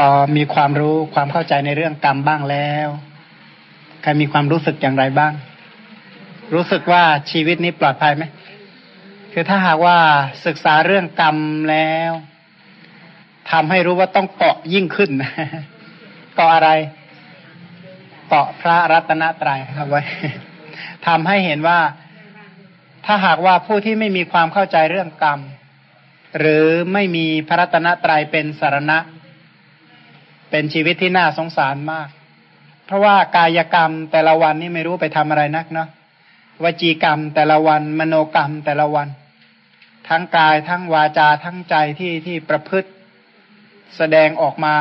พอมีความรู้ความเข้าใจในเรื่องกรรมบ้างแล้วใครมีความรู้สึกอย่างไรบ้าง รู้สึกว่าชีวิตนี้ปลอดภัยไหมคือถ้าหากว่าศึกษาเรื่องกรรมแล้วทำให้รู้ว่าต้องเกาะยิ่งขึ้นเกาะอะไรเกาะพระรัตนตรัยครับไว้ทำให้เห็นว่าถ้าหากว่าผู้ที่ไม่มีความเข้าใจเรื่องกรรม หรือไม่มีพระรัตนตรัยเป็นสารณะ เป็นชีวิตที่น่าสงสารมาก เพราะว่ากายกรรมแต่ละวันนี่ไม่รู้ไปทำอะไรนักเนาะวจีกรรมแต่ละวัน มโนกรรมแต่ละวัน ทั้งกายทั้งวาจาทั้งใจที่ที่ประพฤติแสดงออกมา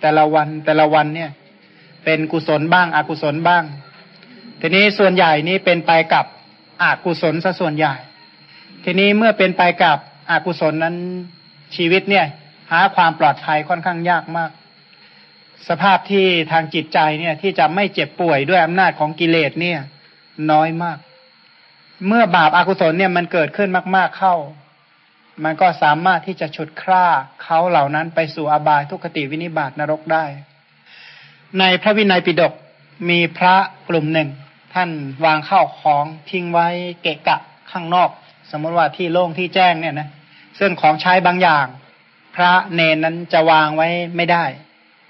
แต่ละวันแต่ละวันเนี่ย เป็นกุศลบ้างอกุศลบ้าง ทีนี้ส่วนใหญ่นี้เป็นไปกับอกุศลซะส่วนใหญ่ ทีนี้เมื่อเป็นไปกับอกุศลนั้นชีวิตเนี่ย หาความปลอดภัยค่อนข้างยากมาก สภาพที่ทางจิตใจเนี่ยที่จะไม่เจ็บป่วยด้วยอำนาจของกิเลสเนี่ย น้อยมาก เมื่อบาปอากุศลเนี่ยมันเกิดขึ้นมาก ๆเข้า มันก็สามารถที่จะฉุดคร่าเขาเหล่านั้นไปสู่อบายทุกขติวินิบาตนรกได้ ในพระวินัยปิฎกมีพระกลุ่มหนึ่ง ท่านวางข้าวของทิ้งไว้เกะกะข้างนอก สมมติว่าที่โล่งที่แจ้งเนี่ยนะซึ่งของใช้บางอย่าง พระเนนนั้นจะวางไว้ไม่ได้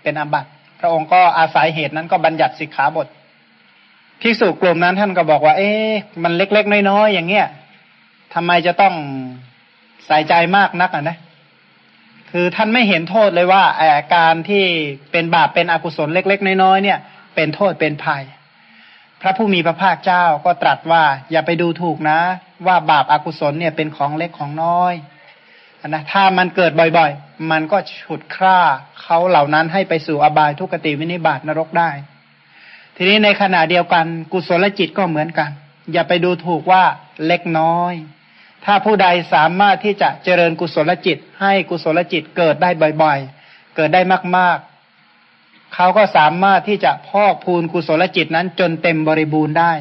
เป็นอาบัติ พระองค์ก็อาศัยเหตุนั้นก็บัญญัติสิกขาบทที่สุกลุ่มนั้นท่านก็บอกว่า เอ๊ะมันเล็กๆน้อยๆอย่างเงี้ยทำไมจะต้องใส่ใจมากนักอะนะคือท่านไม่เห็นโทษเลยว่าอาการที่เป็นบาปเป็นอกุศลเล็ก ๆ น้อยๆเนี่ย เป็นโทษเป็นภัย พระผู้มีพระภาคเจ้าก็ตรัสว่า อย่าไปดูถูกนะ ว่าบาปอากุศลเนี่ยเป็นของเล็กของน้อย นะถ้ามันเกิดบ่อยๆ มันก็ฉุดคร่าเขาเหล่านั้นให้ไปสู่อบายทุกติวินิบาตนรกได้ ทีนี้ในขณะเดียวกันกุศลจิตก็เหมือนกัน อย่าไปดูถูกว่าเล็กน้อย ถ้าผู้ใดสามารถที่จะเจริญกุศลจิต ให้กุศลจิตเกิดได้บ่อยๆ เกิดได้มากๆ เขาก็สามารถที่จะพอกพูนกุศลจิตนั้นจนเต็มบริบูรณ์ได้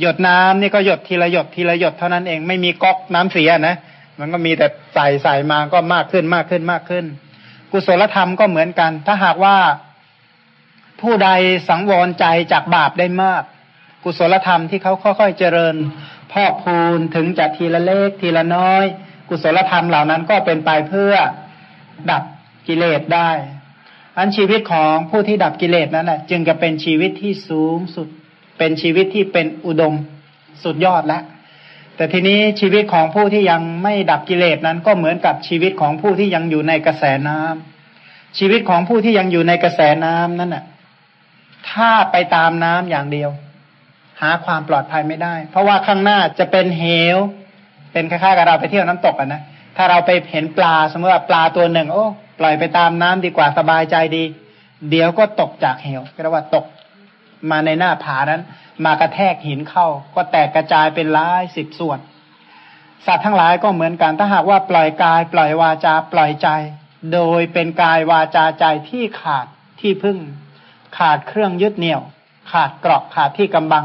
หยดน้ำนี่ก็หยดทีละหยดทีละหยดเท่านั้นเองไม่มีก๊อกน้ำเสียนะ มันก็มีแต่ใส่ใส่มาก็มากขึ้นมากขึ้นมากขึ้น กุศลธรรมก็เหมือนกัน ถ้าหากว่าผู้ใดสังวรใจจากบาปได้มาก กุศลธรรมที่เขาค่อยๆเจริญพอกพูนถึงจะทีละเล็กทีละน้อย กุศลธรรมเหล่านั้นก็เป็นไปเพื่อดับกิเลสได้อันชีวิตของผู้ที่ดับกิเลสนั้นแหละจึงจะเป็นชีวิตที่สูงสุด เป็นชีวิตที่เป็นอุดมสุดยอดแล้ว แต่ทีนี้ชีวิตของผู้ที่ยังไม่ดับกิเลสนั้นก็เหมือนกับชีวิตของผู้ที่ยังอยู่ในกระแสน้ำชีวิตของผู้ที่ยังอยู่ในกระแสน้ำนั้นน่ะ ถ้าไปตามน้ำอย่างเดียว หาความปลอดภัยไม่ได้ เพราะว่าข้างหน้าจะเป็นเหว เป็นคล้ายๆกับเราไปเที่ยวน้ำตกอะนะถ้าเราไปเห็นปลาสมมติว่าปลาตัวหนึ่ง โอ้ ปล่อยไปตามน้ำดีกว่าสบายใจดี เดี๋ยวก็ตกจากเหวเรียกว่าตก มาในหน้าผานั้น มากระแทกหินเข้า ก็แตกกระจายเป็นหลายสิบส่วน สัตว์ทั้งหลายก็เหมือนกันถ้าหากว่าปล่อยกาย ปล่อยวาจาปล่อยใจ โดยเป็นกายวาจาใจที่ขาดที่พึ่ง ขาดเครื่องยึดเหนี่ยว ขาดเกราะขาดที่กำบัง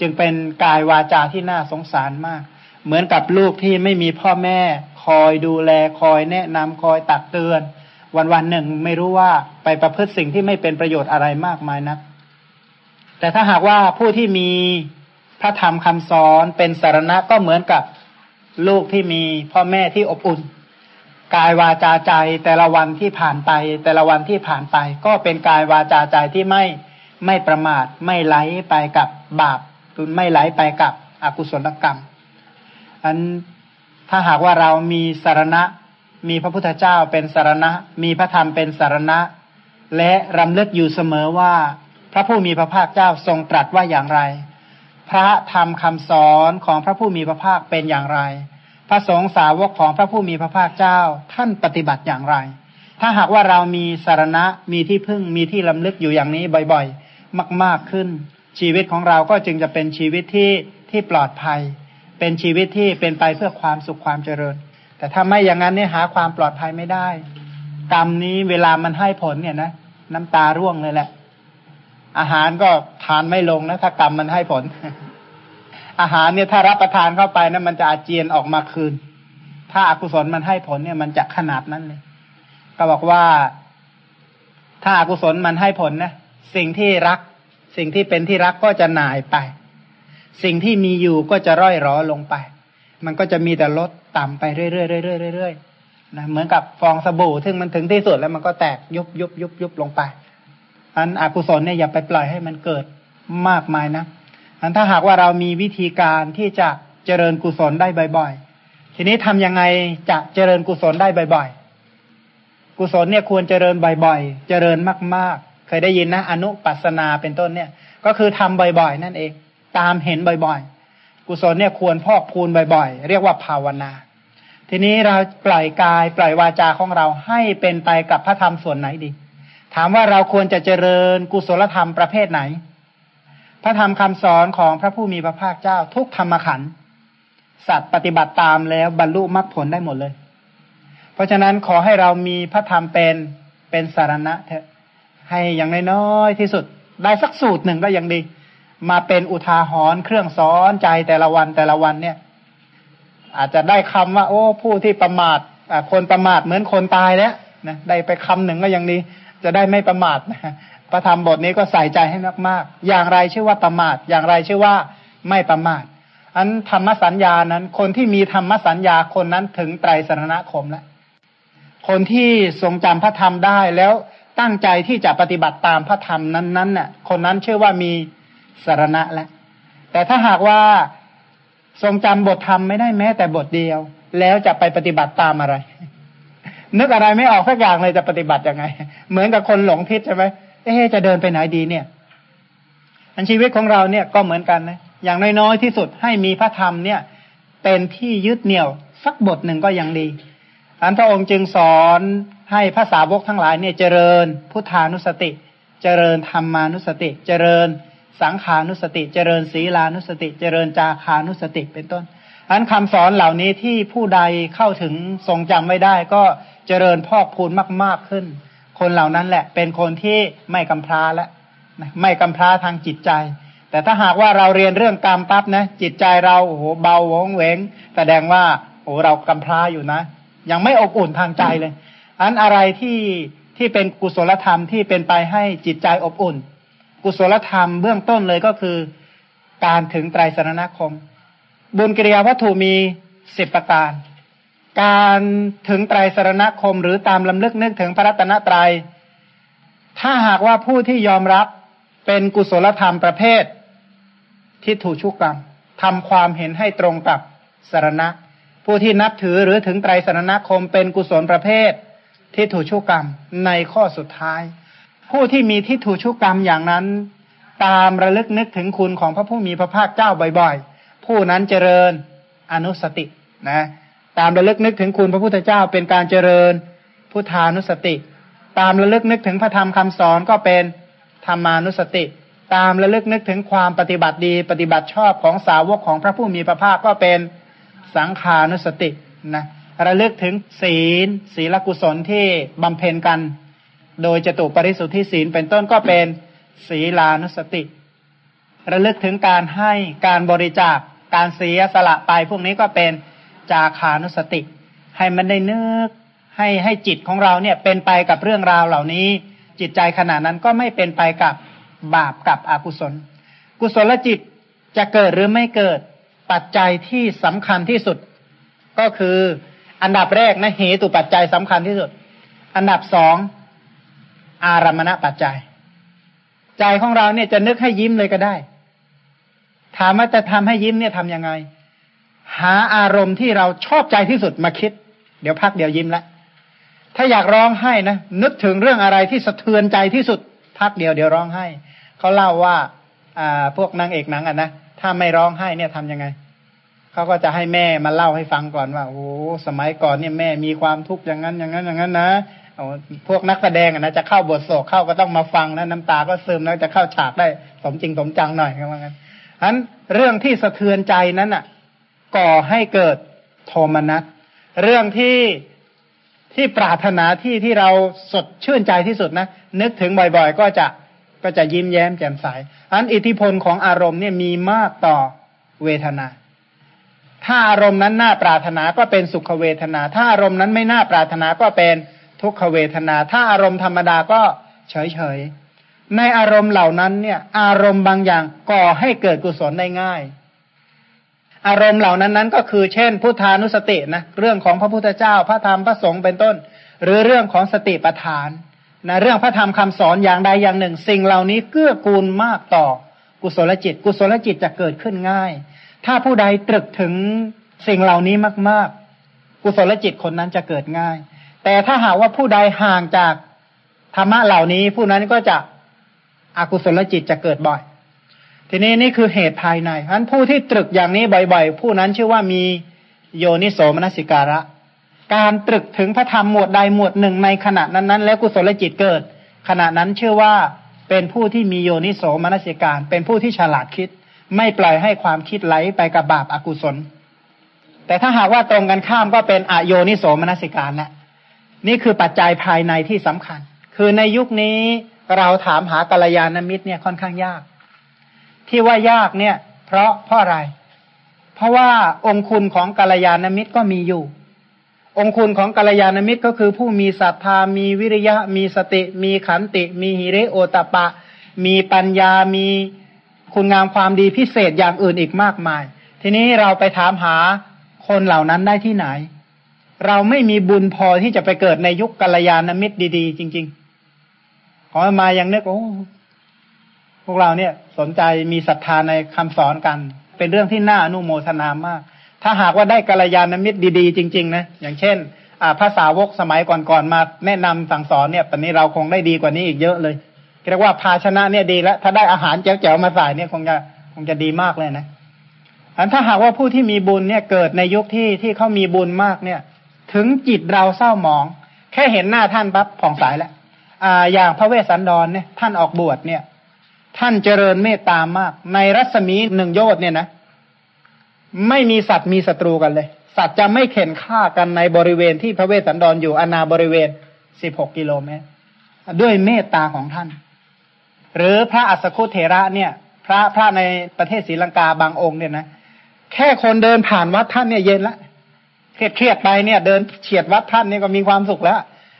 จึงเป็นกายวาจาที่น่าสงสารมาก เหมือนกับลูกที่ไม่มีพ่อแม่คอยดูแลคอยแนะนำคอยตักเตือนวันวันหนึ่งไม่รู้ว่าไปประพฤติสิ่งที่ไม่เป็นประโยชน์อะไรมากมายนัก แต่ถ้าหากว่าผู้ที่มีพระธรรมคำสอนเป็นสารณะก็เหมือนกับลูกที่มีพ่อแม่ที่อบอุ่น กายวาจาใจแต่ละวันที่ผ่านไป แต่ละวันที่ผ่านไป ก็เป็นกายวาจาใจที่ไม่ไม่ประมาทไม่ไหลไปกับบาปไม่ไหลไปกับอกุศลกรรมอันถ้าหากว่าเรามีสารณะ มีพระพุทธเจ้าเป็นสารณะ มีพระธรรมเป็นสารณะ และรำลึกอยู่เสมอว่า ระผู้มีพระภาคเจ้าทรงตรัสว่าอย่างไร พระธรรมคำสอนของพระผู้มีพระภาคเป็นอย่างไร พระสงฆ์สาวกของพระผู้มีพระภาคเจ้าท่านปฏิบัติอย่างไร ถ้าหากว่าเรามีสารณะมีที่พึ่งมีที่ลำลึกอยู่อย่างนี้บ่อยๆ มากๆขึ้น ชีวิตของเราก็จึงจะเป็นชีวิตที่ที่ปลอดภัย เป็นชีวิตที่เป็นไปเพื่อความสุขความเจริญ แต่ถ้าไม่อย่างนั้นเนี่ยหาความปลอดภัยไม่ได้ กรรมนี้เวลามันให้ผลเนี่ยนะ น้ำตาร่วงเลยแหละ อาหารก็ทานไม่ลงนะถ้ากรรมมันให้ผล อาหารเนี่ยถ้ารับประทานเข้าไปนะมันจะอาเจียนออกมาคืน ถ้าอากุศลมันให้ผลเนี่ย มันจะขนาดนั้นเลย ก็บอกว่าถ้าอากุศลมันให้ผลนะสิ่งที่รัก สิ่งที่เป็นที่รักก็จะหน่ายไป สิ่งที่มีอยู่ก็จะร่อยรอลงไป มันก็จะมีแต่ลดต่ำไปเรื่อยๆเรื่อยๆเรื่อยๆนะเหมือนกับฟองสบู่ซึ่งมันถึงที่สุดแล้วมันก็แตกยุบยุบยุบยุบลงไป อันอกุศลเนี่ยอย่าไปปล่อยให้มันเกิดมากมายนะอันถ้าหากว่าเรามีวิธีการที่จะเจริญกุศลได้บ่อย ๆ ทีนี้ทำยังไงจะเจริญกุศลได้บ่อยๆ กุศลเนี่ยควรเจริญบ่อยๆ เจริญมากๆ เคยได้ยินนะอนุปัสนาเป็นต้นเนี่ย ก็คือทำบ่อยๆ นั่นเอง ตามเห็นบ่อยๆ กุศลเนี่ยควรพอกพูนบ่อยๆ เรียกว่าภาวนา ทีนี้เราปล่อยกายปล่อยวาจาของเราให้เป็นไปกับพระธรรมส่วนไหนดี ถามว่าเราควรจะเจริญกุศลธรรมประเภทไหน พระธรรมคำสอนของพระผู้มีพระภาคเจ้าทุกธรรมขันธ์สัตว์ปฏิบัติตามแล้วบรรลุมรรคผลได้หมดเลย เพราะฉะนั้นขอให้เรามีพระธรรมเป็นเป็นสารณะเถอะให้อย่างน้อยที่สุด ได้สักสูตรหนึ่งก็ยังดี มาเป็นอุทาหรณ์เครื่องสอนใจแต่ละวันแต่ละวันเนี่ย อาจจะได้คำว่า โอ้ผู้ที่ประมาทคนประมาทเหมือนคนตายแล้วนะได้ไปคำหนึ่งก็ยังดี จะได้ไม่ประมาทนะพระธรรมบทนี้ก็ใส่ใจให้มากๆ อย่างไรชื่อว่าประมาท อย่างไรชื่อว่าไม่ประมาท อันธรรมสัญญานั้น คนที่มีธรรมสัญญาคนนั้นถึงไตรสรณคมแล้ว คนที่ทรงจำพระธรรมได้แล้วตั้งใจที่จะปฏิบัติตามพระธรรมนั้นๆน่ะ คนนั้นเชื่อว่ามีสารณะแล้ว แต่ถ้าหากว่าทรงจำบทธรรมไม่ได้แม้แต่บทเดียว แล้วจะไปปฏิบัติตามอะไร นึกอะไรไม่ออกสักอย่างเลยจะปฏิบัติยังไง เหมือนกับคนหลงทิศใช่ไหมเอ๊จะเดินไปไหนดีเนี่ย อันชีวิตของเราเนี่ยก็เหมือนกันนะอย่างน้อยๆที่สุดให้มีพระธรรมเนี่ย เป็นที่ยึดเหนี่ยว สักบทหนึ่งก็ยังดีอันพระองค์จึงสอนให้ภาษาวกทั้งหลายเนี่ยเจริญพุทธานุสติ เจริญธรรมานุสติ เจริญสังขานุสติ เจริญศีลานุสติ เจริญจาคานุสติเป็นต้นอันคำสอนเหล่านี้ที่ผู้ใดเข้าถึงทรงจำไม่ได้ก็ เจริญพอกพูนมาก ๆขึ้น คนเหล่านั้นแหละ เป็นคนที่ไม่กำพร้าและไม่กำพร้าทางจิตใจ แต่ถ้าหากว่าเราเรียนเรื่องกรรมปั๊บนะ จิตใจเราโอ้โหเบาวงเวงแสดงว่าโอ้เรากำพร้าอยู่นะ ยังไม่อบอุ่นทางใจเลยอันอะไรที่ที่เป็นกุศลธรรมที่เป็นไปให้จิตใจอบอุ่น กุศลธรรมเบื้องต้นเลยก็คือ การถึงไตรสรณคม บุญกิริยาวัตถุมีสิบประการ การถึงไตรสรณคมหรือตามลำลึกนึกถึงพระรัตนตรยัย ถ้าหากว่าผู้ที่ยอมรับเป็นกุศลธรรมประเภททิฏฐุชุกกรรมทำความเห็นให้ตรงกับสารณะ ผู้ที่นับถือหรือถึงไตรสารณคมเป็นกุศลประเภททิฏฐุชุกกรรมในข้อสุดท้าย ผู้ที่มีทิฏฐุชุกกรรมอย่างนั้น ตามระลึกนึกถึงคุณของพระผู้มีพระภาคเจ้าบ่อยๆ ผู้นั้นเจริญอนุสตินะ ตามระลึกนึกถึงคุณพระพุทธเจ้าเป็นการเจริญพุทธานุสติ ตามระลึกนึกถึงพระธรรมคำสอนก็เป็นธรรมานุสติ ตามระลึกนึกถึงความปฏิบัติดี ปฏิบัติชอบของสาวกของพระผู้มีพระภาคก็เป็นสังขานุสตินะระลึกถึงศีล ศีลกุศลที่บำเพ็ญกัน โดยจตุปริสุทธิศีลเป็นต้นก็เป็นศีลานุสติ ระลึกถึงการให้การบริจาคการเสียสละไปพวกนี้ก็เป็น จาคานุสติ ให้มันได้นึกให้ให้จิตของเราเนี่ยเป็นไปกับเรื่องราวเหล่านี้ จิตใจขณะนั้นก็ไม่เป็นไปกับบาปกับอกุศล กุศลจิตจะเกิดหรือไม่เกิดปัจจัยที่สำคัญที่สุด ก็คืออันดับแรกนะเหตุปัจจัยสำคัญที่สุด อันดับสองอารมณปัจจัย ใจของเราเนี่ยจะนึกให้ยิ้มเลยก็ได้ ถามว่าจะทำให้ยิ้มเนี่ยทํำยังไง หาอารมณ์ที่เราชอบใจที่สุดมาคิด เดี๋ยวพักเดี๋ยวยิ้มละถ้าอยากร้องไห้นะนึกถึงเรื่องอะไรที่สะเทือนใจที่สุด พักเดียวเดี๋ยวร้องไห้เขาเล่าว่า อ่า พวกนางเอกหนังอะนะถ้าไม่ร้องไห้เนี่ยทํำยังไงเขาก็จะให้แม่มาเล่าให้ฟังก่อนว่าโอ้สมัยก่อนเนี่ยแม่มีความทุกข์อย่างนั้นอย่างนั้นอย่างนั้นนะพวกนักแสดงอะนะจะเข้าบทโศกเข้าก็ต้องมาฟังนะน้ำตาก็ซึมแล้วจะเข้าฉากได้สมจริงสมจังหน่อยว่างั้นฉะนั้นเรื่องที่สะเทือนใจนั้นอะ ก่อให้เกิดโทมนัสเรื่องที่ที่ปรารถนาที่ที่เราสดชื่นใจที่สุดนะ นึกถึงบ่อยๆ ก็จะก็จะยิ้มแย้มแจ่มใสอันอิทธิพลของอารมณ์เนี่ยมีมากต่อเวทนา ถ้าอารมณ์นั้นน่าปรารถนาก็เป็นสุขเวทนา ถ้าอารมณ์นั้นไม่น่าปรารถนาก็เป็นทุกขเวทนา ถ้าอารมณ์ธรรมดาก็เฉยๆในอารมณ์เหล่านั้นเนี่ย อารมณ์บางอย่างก่อให้เกิดกุศลได้ง่าย อารมณ์เหล่านั้นนั้นก็คือ เช่น พุทธานุสตินะเรื่องของพระพุทธเจ้า พระธรรมพระสงฆ์เป็นต้น หรือเรื่องของสติปัฏฐานนะเรื่องพระธรรมคำสอนอย่างใดอย่างหนึ่ง สิ่งเหล่านี้เกื้อกูลมากต่อ กุศลจิต กุศลจิตจะเกิดขึ้นง่าย ถ้าผู้ใดตรึกถึงสิ่งเหล่านี้มาก ๆ กุศลจิตคนนั้นจะเกิดง่าย แต่ถ้าหากว่าผู้ใดห่างจากธรรมะเหล่านี้ผู้นั้นก็จะอกุศลจิตจะเกิดบ่อย ทีนี้นี่คือเหตุภายในอันผู้ที่ตรึกอย่างนี้บ่อยๆ ผู้นั้นชื่อว่ามีโยนิโสมนสิการะ การตรึกถึงพระธรรมหมวดใดหมวดหนึ่งในขณะนั้นๆ แล้วกุศลจิตเกิด ขณะนั้นชื่อว่าเป็นผู้ที่มีโยนิโสมนสิการ เป็นผู้ที่ฉลาดคิด ไม่ปล่อยให้ความคิดไหลไปกับบาปอากุศล แต่ถ้าหากว่าตรงกันข้ามก็เป็นอโยนิโสมนสิการแหละนี่คือปัจจัยภายในที่สำคัญ คือในยุคนี้เราถามหากัลยาณมิตรเนี่ยค่อนข้างยาก ที่ว่ายากเนี่ย เพราะเพราะอะไร เพราะว่าองคุณของกัลยาณมิตรก็มีอยู่ องคุณของกัลยาณมิตรก็คือผู้มีศรัทธามีวิริยะ มีสติ มีขันติ มีหิริโอตปะ มีปัญญามีคุณงามความดีพิเศษอย่างอื่นอีกมากมาย ทีนี้เราไปถามหาคนเหล่านั้นได้ที่ไหน เราไม่มีบุญพอที่จะไปเกิดในยุคกัลยาณมิตรดี ๆ จริง ๆ ขอมาอยังนึกโอ้ วกเราเนี่ยสนใจมีศรัทธาในคำสอนกัน เป็นเรื่องที่น่าอนุโมทนามาก ถ้าหากว่าได้กัลยาณมิตรดี ๆ จริง ๆ นะ อย่างเช่นอ่าภาษาวกสมัยก่อนๆมาแนะนำสั่งสอนเนี่ยตอนนี้เราคงได้ดีกว่านี้อีกเยอะเลยเรียกว่าภาชนะเนี่ยดีแล้ว ถ้าได้อาหารแจ๋วๆมาใส่เนี่ยคงจะคงจะดีมากเลยนะอันถ้าหากว่าผู้ที่มีบุญเนี่ยเกิดในยุคที่ที่เขามีบุญมากเนี่ย ถึงจิตเราเศร้าหมอง แค่เห็นหน้าท่านปั๊บผ่องใสแล้วอ่าอย่างพระเวสสันดรเนี่ยท่านออกบวชเนี่ย ท่านเจริญเมตตามาก ในรัศมีหนึ่งโยชน์เนี่ยนะ ไม่มีสัตว์มีศัตรูกันเลย สัตว์จะไม่เข็นฆ่ากันในบริเวณที่พระเวสสันดรออยู่อนาบริเวณสิบหกกิโลเมตร ด้วยเมตตาของท่าน หรือพระอัสสคุเถระเนี่ย พระพระในประเทศศรีลังกาบางองค์เนี่ยนะแค่คนเดินผ่านวัดท่านเนี่ยเย็นละเครียดเครียดไปเนี่ย เดินเฉียดวัดท่านเนี่ยก็มีความสุขแล้ว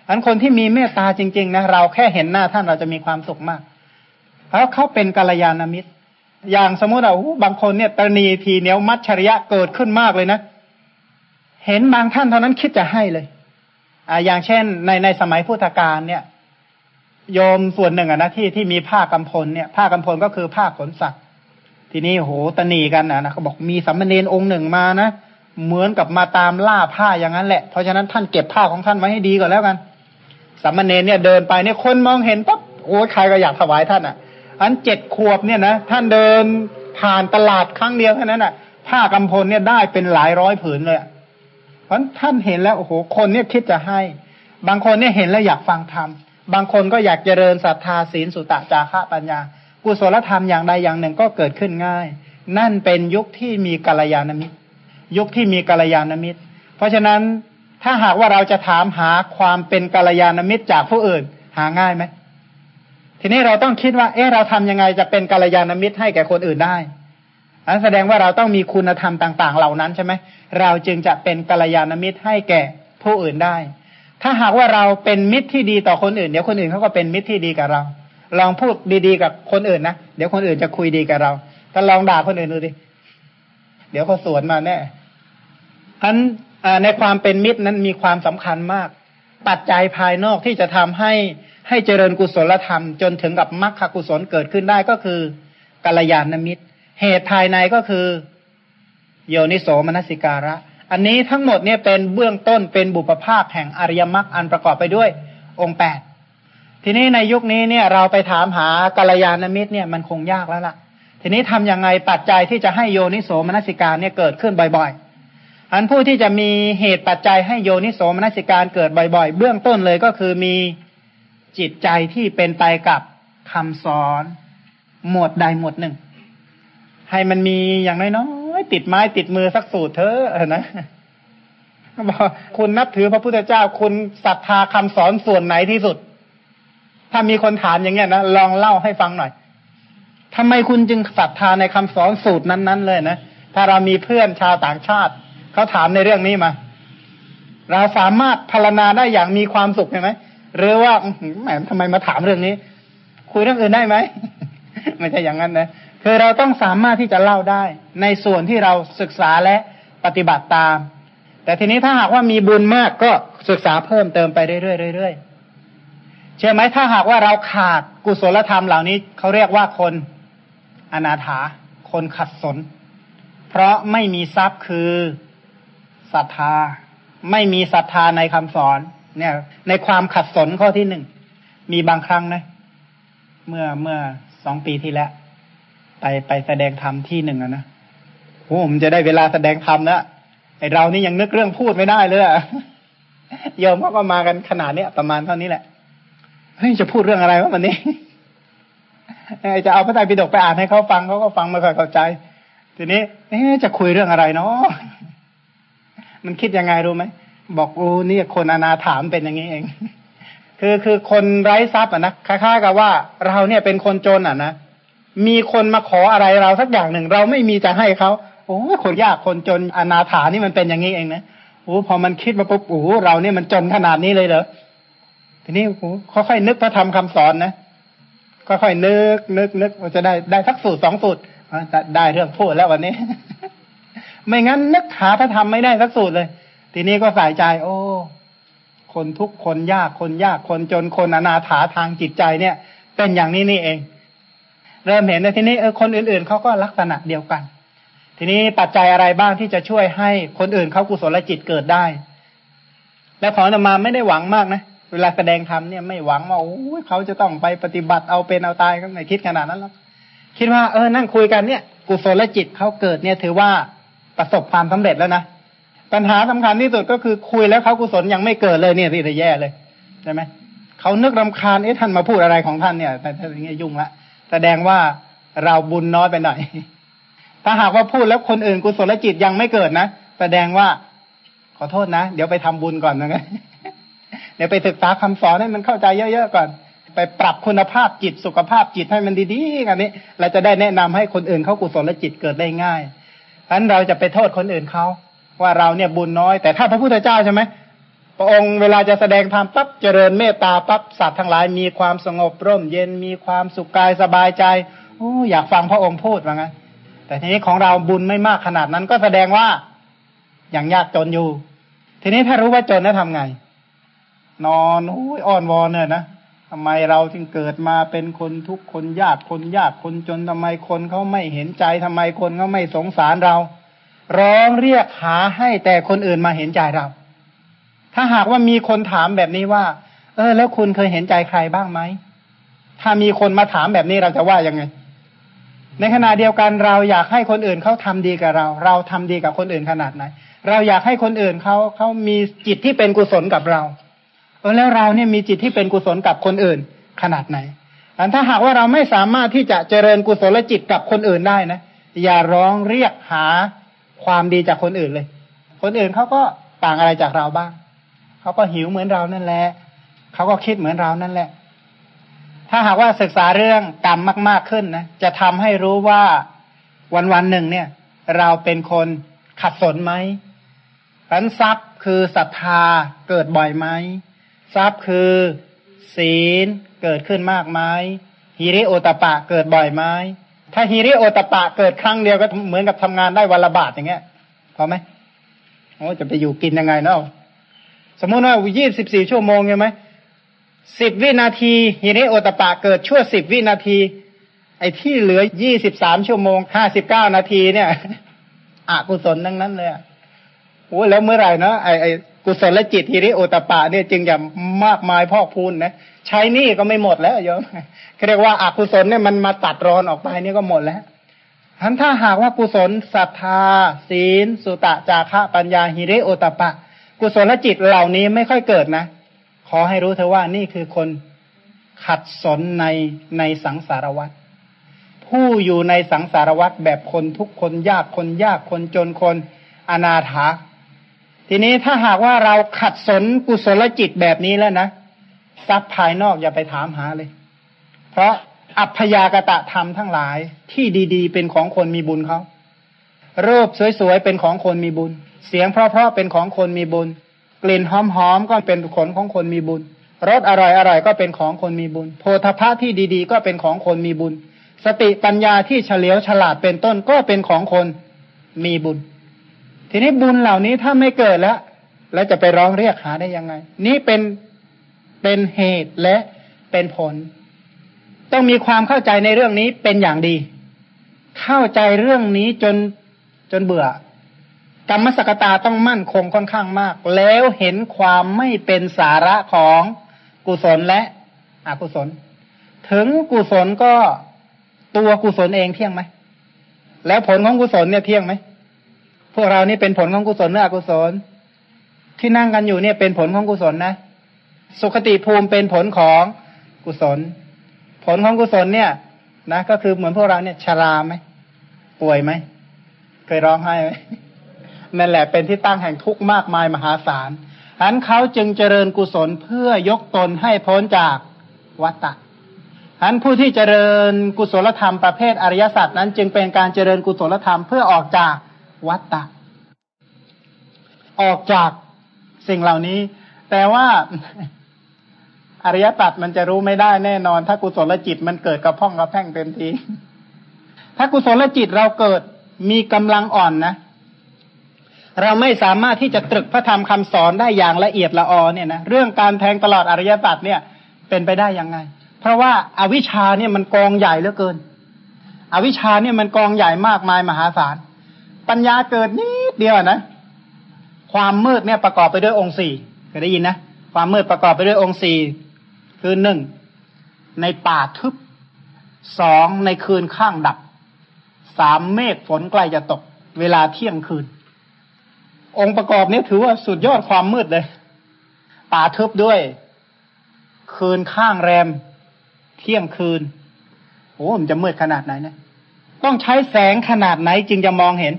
อันคนที่มีเมตตาจริง ๆ นะเราแค่เห็นหน้าท่านเราจะมีความสุขมาก เพราะเขาเป็นกัลยาณมิตร อย่างสมมติเราบางคนเนี่ยตรณีทีเนียวมัดชริยะเกิดขึ้นมากเลยนะ เห็นบางท่านเท่านั้นคิดจะให้เลย อ่าอย่างเช่น ในในสมัยพุทธกาลเนี่ย โยมส่วนหนึ่งอะนะที่ที่มีผ้ากำพลเนี่ยผ้ากำพลก็คือผ้าขนสัตว์ทีนี้โหตนีกันนะนะเขาบอกมีสัมมเนนองค์หนึ่งมานะเหมือนกับมาตามล่าผ้าอย่างนั้นแหละ เพราะฉะนั้นท่านเก็บผ้าของท่านไว้ให้ดีก่อนแล้วกันสามเณรเนี่ยเดินไปเนี่ยคนมองเห็นปั๊บโอ้ยใครก็อยากถวายท่านอะ อันเจ็ดขวบเนี่ยนะท่านเดินผ่านตลาดครั้งเดียวแค่นั้นอะผ้ากำพลเนี่ยได้เป็นหลายร้อยผืนเลยเพราะท่านเห็นแล้วโอ้โหคนเนี่ยคิดจะให้ บางคนเนี่ยเห็นแล้วอยากฟังธรรมบางคนก็อยากเจริญศรัทธาศีลสุตะจาระปัญญากุศลธรรมอย่างใดอย่างหนึ่งก็เกิดขึ้นง่าย นั่นเป็นยุคที่มีกัลยาณมิตร ยุคที่มีกัลยาณมิตร เพราะฉะนั้นถ้าหากว่าเราจะถามหาความเป็นกัลยาณมิตรจากผู้อื่น หาง่ายไหม ทีนี้เราต้องคิดว่า เอ๊ะเราทำยังไงจะเป็นกัลยาณมิตรให้แก่คนอื่นได้อันแสดงว่าเราต้องมีคุณธรรมต่าง ๆ เหล่านั้นใช่ไหมเราจึงจะเป็นกัลยาณมิตรให้แก่ผู้อื่นได้ ถ้าหากว่าเราเป็นมิตรที่ดีต่อคนอื่นเดี๋ยวคนอื่นเขาก็เป็นมิตรที่ดีกับเรา ลองพูดดีๆกับคนอื่นนะเดี๋ยวคนอื่นจะคุยดีกับเราถ้าลองด่าคนอื่นดูดิเดี๋ยวเขาสวนมาแน่อันในความเป็นมิตรนั้นมีความสำคัญมาก ปัจจัยภายนอกที่จะทำให้ ให้เจริญกุศลธรรมจนถึงกับมรรคกุศลเกิดขึ้นได้ก็คือกัลยาณมิตร เหตุภายในก็คือ โยนิโสมนสิการะ อันนี้ทั้งหมดเนี่ยเป็นเบื้องต้นเป็นบุพภาคแห่งอริยมรรคอันประกอบไปด้วยองค์แปดทีนี้ในยุคนี้เนี่ยเราไปถามหากัลยาณมิตรเนี่ยมันคงยากแล้วล่ะ ทีนี้ทํำยังไงปัจจัยที่จะให้โยนิโสมนสิการเนี่ยเกิดขึ้นบ่อยๆ อันผู้ที่จะมีเหตุปัจจัยให้โยนิโสมนสิการเกิดบ่อยๆ เบื้องต้นเลยก็คือมี จิตใจที่เป็นไปกับคำสอน หมวดใดหมวดหนึ่ง ให้มันมีอย่างน้อยๆติดไม้ติดมือสักสูตรเถอะนะบอกคุณนับถือพระพุทธเจ้าคุณศรัทธาคำสอนส่วนไหนที่สุด ถ้ามีคนถามอย่างเงี้ยนะลองเล่าให้ฟังหน่อยทำไมคุณจึงศรัทธาในคำสอนสูตรนั้น ๆ เลยนะถ้าเรามีเพื่อนชาวต่างชาติเขาถามในเรื่องนี้มา เราสามารถพารณาได้อย่างมีความสุขใช่ไหม หรือว่าแหมทำไมมาถามเรื่องนี้ คุยเรื่องอื่นได้ไหมไม่ใช่อย่างนั้นนะคือเราต้องสามารถที่จะเล่าได้ ในส่วนที่เราศึกษาและปฏิบัติตาม แต่ทีนี้ถ้าหากว่ามีบุญมากก็ศึกษาเพิ่มเติมไปเรื่อยๆเรื่อยๆเชื่อไหมถ้าหากว่าเราขาดกุศลธรรมเหล่านี้เขาเรียกว่าคนอนาถา คนขัดสน เพราะไม่มีทรัพย์คือศรัทธา ไม่มีศรัทธาในคำสอน เนี่ย ในความขัดสนข้อที่หนึ่งมีบางครั้งนะ เมื่อเมื่อสองปีที่แล้ว ไปไปแสดงธรรมที่หนึ่งนะโอ้ผมจะได้เวลาแสดงธรรมแล้วไอเรานี่ยังนึกเรื่องพูดไม่ได้เลยอะโยมเขาก็มากันขนาดเนี้ยประมาณเท่านี้แหละเฮ้ยจะพูดเรื่องอะไรวะวันนี้จะเอาพระไตรปิฎกไปอ่านให้เขาฟังเขาก็ฟังไม่ค่อยเข้าใจ ทีนี้เอจะคุยเรื่องอะไรเนาะมันคิดยังไงรู้ไหม บอกโอ้นี่คนอนาถามเป็นอย่างนี้เอง คือคือคนไร้ทรัพย์อะนะคล้ายๆกับว่าเราเนี่ยเป็นคนจนอะนะมีคนมาขออะไรเราสักอย่างหนึ่ง เราไม่มีจะให้เขาโอ้คนยากคนจนอนาถานี่มันเป็นอย่างนี้เองนะโอ้พอมันคิดมาปุ๊บโอ้เราเนี่ยมันจนขนาดนี้เลยเหรอทีนี้โอ้ค่อยๆนึกพระธรรมคำสอนนะค่อยๆนึกนึกนึกว่าจะได้ได้สักสูตรสองสูตรได้เรื่องพูดแล้ววันนี้ ไม่งั้นนึกหาพระธรรมไม่ได้สักสูตรเลย ทีนี้ก็ใสายใจ โอ้ คนทุกคนยากคนยากคนจนคนอนาถาทางจิตใจเนี่ย เป็นอย่างนี้นี่เอง เริ่มเห็นในทีนี้เออคนอื่น ๆเขาก็ลักษณะเดียวกัน ทีนี้ปัจจัยอะไรบ้างที่จะช่วยให้คนอื่นเขากุศลจิตเกิดได้ และขอจะมาไม่ได้หวังมากนะเวลาแสดงธรรมเนี่ยไม่หวังว่าโอ้เขาจะต้องไปปฏิบัติเอาเป็นเอาตายก็ไม่คิดขนาดนั้นหรอกคิดว่าเออนั่งคุยกันเนี่ย กุศลจิตเขาเกิดเนี่ย ถือว่าประสบความสำเร็จแล้วนะ ปัญหาสำคัญที่สุดก็คือคุยแล้วเขากุศลยังไม่เกิดเลยเนี่ยที่จะแย่เลยใช่ไหมเขานึกรำคาญเอ๊ะท่านมาพูดอะไรของท่านเนี่ย แต่ถ้าอย่างเงี้ยยุ่งละแสดงว่าเราบุญน้อยไปหน่อย ถ้าหากว่าพูดแล้วคนอื่นกุศลจิตยังไม่เกิดนะแสดงว่าขอโทษนะ เดี๋ยวไปทำบุญก่อนนะเดี๋ยวไปศึกษาคำสอนให้มันเข้าใจเยอะๆก่อน ไปปรับคุณภาพจิตสุขภาพจิตให้มันดีๆกันนี้ เราจะได้แนะนำให้คนอื่นเขากุศลจิตเกิดได้ง่ายเพราะนั้นเราจะไปโทษคนอื่นเขา ว่าเราเนี่ยบุญน้อย แต่ถ้าพระพุทธเจ้าใช่ไหมพระองค์เวลาจะแสดงธรรมปั๊บเจริญเมตตาปั๊บสัตว์ทั้งหลายมีความสงบร่มเย็นมีความสุขกายสบายใจโอ้อยากฟังพระองค์พูดว่างั้น แต่ทีนี้ของเราบุญไม่มากขนาดนั้นก็แสดงว่าอย่างยากจนอยู่ ทีนี้ถ้ารู้ว่าจนแล้วทำไง นอนโอ้ยอ้อนวอนเนี่ยนะทำไมเราจึงเกิดมาเป็นคนทุกคนยากคนยากคนจนทำไมคนเขาไม่เห็นใจทำไมคนเขาไม่สงสารเรา ร้องเรียกหาให้แต่คนอื่นมาเห็นใจเรา ถ้าหากว่ามีคนถามแบบนี้ว่า เออ แล้วคุณเคยเห็นใจใครบ้างไหม ถ้ามีคนมาถามแบบนี้เราจะว่ายังไง ในขณะเดียวกันเราอยากให้คนอื่นเขาทำดีกับเรา เราทำดีกับคนอื่นขนาดไหน เราอยากให้คนอื่นเขาเขามีจิตที่เป็นกุศลกับเราเออแล้วเราเนี่ยมีจิตที่เป็นกุศลกับคนอื่นขนาดไหนอันถ้าหากว่าเราไม่สามารถที่จะเจริญกุศลจิตกับคนอื่นได้นะอย่าร้องเรียกหา ความดีจากคนอื่นเลย คนอื่นเขาก็ต่างอะไรจากเราบ้าง เขาก็หิวเหมือนเรานั่นแหละ เขาก็คิดเหมือนเรานั่นแหละ ถ้าหากว่าศึกษาเรื่องกรรมมาก ๆขึ้นนะ จะทำให้รู้ว่าวันวันหนึ่งเนี่ย เราเป็นคนขัดสนไหมรันทรัพย์คือศรัทธาเกิดบ่อยไหมทรัพย์คือ ศีลเกิดขึ้นมากไหมฮิริโอตปะเกิดบ่อยไหม ถ้าฮีริโอตปะเกิดครั้งเดียวก็เหมือนกับทำงานได้วันละบาทอย่างเงี้ยพอไหมโอ้จะไปอยู่กินยังไงเนาะสมมุติว่ายี่สิบสี่ชั่วโมงใช่ไหมสิบวินาทีฮีริโอตปะเกิดชั่วสิบวินาที ไอ้ที่เหลือยี่สิบสามชั่วโมงห้าสิบเก้านาทีเนี่ยอกุศลทั้งนั้นเลย โอ้แล้วเมื่อไหร่เนาะไอไอกุศลจิตฮิริโอตปะเนี่ยจึงจะมากมายพอกพูนนะใช้นี่ก็ไม่หมดแล้วโยมเรียกว่าอากุศลเนี่ยมันมาตัดรอนออกไปนี่ก็หมดแล้วทั้นถ้าหากว่ากุศลศรัทธา ศีล สุตะจาระปัญญาหิริโอตปะ กุศลจิตเหล่านี้ไม่ค่อยเกิดนะ ขอให้รู้เธอว่านี่คือคนขัดสนในในสังสารวัฏผู้อยู่ในสังสารวัฏแบบคนทุกคนยากคนยากคนจนคนอนาถา ทีนี้ถ้าหากว่าเราขัดสนกุศลจิตแบบนี้แล้วนะทรัพย์ภายนอกอย่าไปถามหาเลย เพราะอัพยากตะธรรมทั้งหลายที่ดีๆ เป็นของคนมีบุญเขารูปสวยๆเป็นของคนมีบุญ เสียงเพราะๆเป็นของคนมีบุญ กลิ่นหอมๆก็เป็นขนของคนมีบุญรสอร่อยอร่อยก็เป็นของคนมีบุญ โพธพที่ดีๆ ก็เป็นของคนมีบุญ สติปัญญาที่เฉลียวฉลาดเป็นต้นก็เป็นของคนมีบุญ ทีนี้บุญเหล่านี้ถ้าไม่เกิดแล้ว แล้วจะไปร้องเรียกหาได้ยังไง นี่เป็นเป็นเหตุและเป็นผล ต้องมีความเข้าใจในเรื่องนี้เป็นอย่างดี เข้าใจเรื่องนี้จนจนเบื่อกรรมสกตาต้องมั่นคงค่อนข้างมาก แล้วเห็นความไม่เป็นสาระของกุศลและอกุศล ถึงกุศลก็ตัวกุศลเองเที่ยงไหม แล้วผลของกุศลเนี่ยเที่ยงไหม วกเรานี่เป็นผลของกุศลหรืออกุศล ที่นั่งกันอยู่เนี่ยเป็นผลของกุศลนะ สุขติภูมิเป็นผลของกุศล ผลของกุศลเนี่ยนะก็คือเหมือนพวกเราเนี่ยชราไหมป่วยไหมเคยร้องไห้ไหมนั่นแหละเป็นที่ตั้งแห่งทุกข์มากมายมหาศาลฉะนั้นเขาจึงเจริญกุศลเพื่อยกตนให้พ้นจากวัฏฏะฉะนั้นผู้ที่เจริญกุศลธรรมประเภทอริยสัจนั้น จึงเป็นการเจริญกุศลธรรมเพื่อออกจาก วัฏฏะออกจากสิ่งเหล่านี้ แต่ว่าอริยสัจมันจะรู้ไม่ได้แน่นอน ถ้ากุศลจิตมันเกิดกับพ่องกับแพ่งเต็มที ถ้ากุศลจิตเราเกิดมีกำลังอ่อนนะ เราไม่สามารถที่จะตรึกพระธรรมคำสอนได้อย่างละเอียดละออเนี่ยนะเรื่องการแทงตลอดอริยสัจเนี่ยเป็นไปได้ยังไง เพราะว่าอาวิชชาเนี่ยมันกองใหญ่เหลือเกิน อวิชชาเนี่ยมันกองใหญ่มากมายมหาศาล ปัญญาเกิดนิดเดียวนะความมืดเนี่ยประกอบไปด้วยองค์สี่เคยได้ยินนะความมืดประกอบไปด้วยองค์สี่คือหนึ่งในป่าทึบสองในคืนข้างดับสามเมฆฝนใกล้จะตก เวลาเที่ยงคืน องค์ประกอบนี้ถือว่าสุดยอดความมืดเลย ป่าทึบด้วย คืนข้างแรม เที่ยงคืนโอ้มันจะมืดขนาดไหนเนี่ยต้องใช้แสงขนาดไหนจึงจะมองเห็น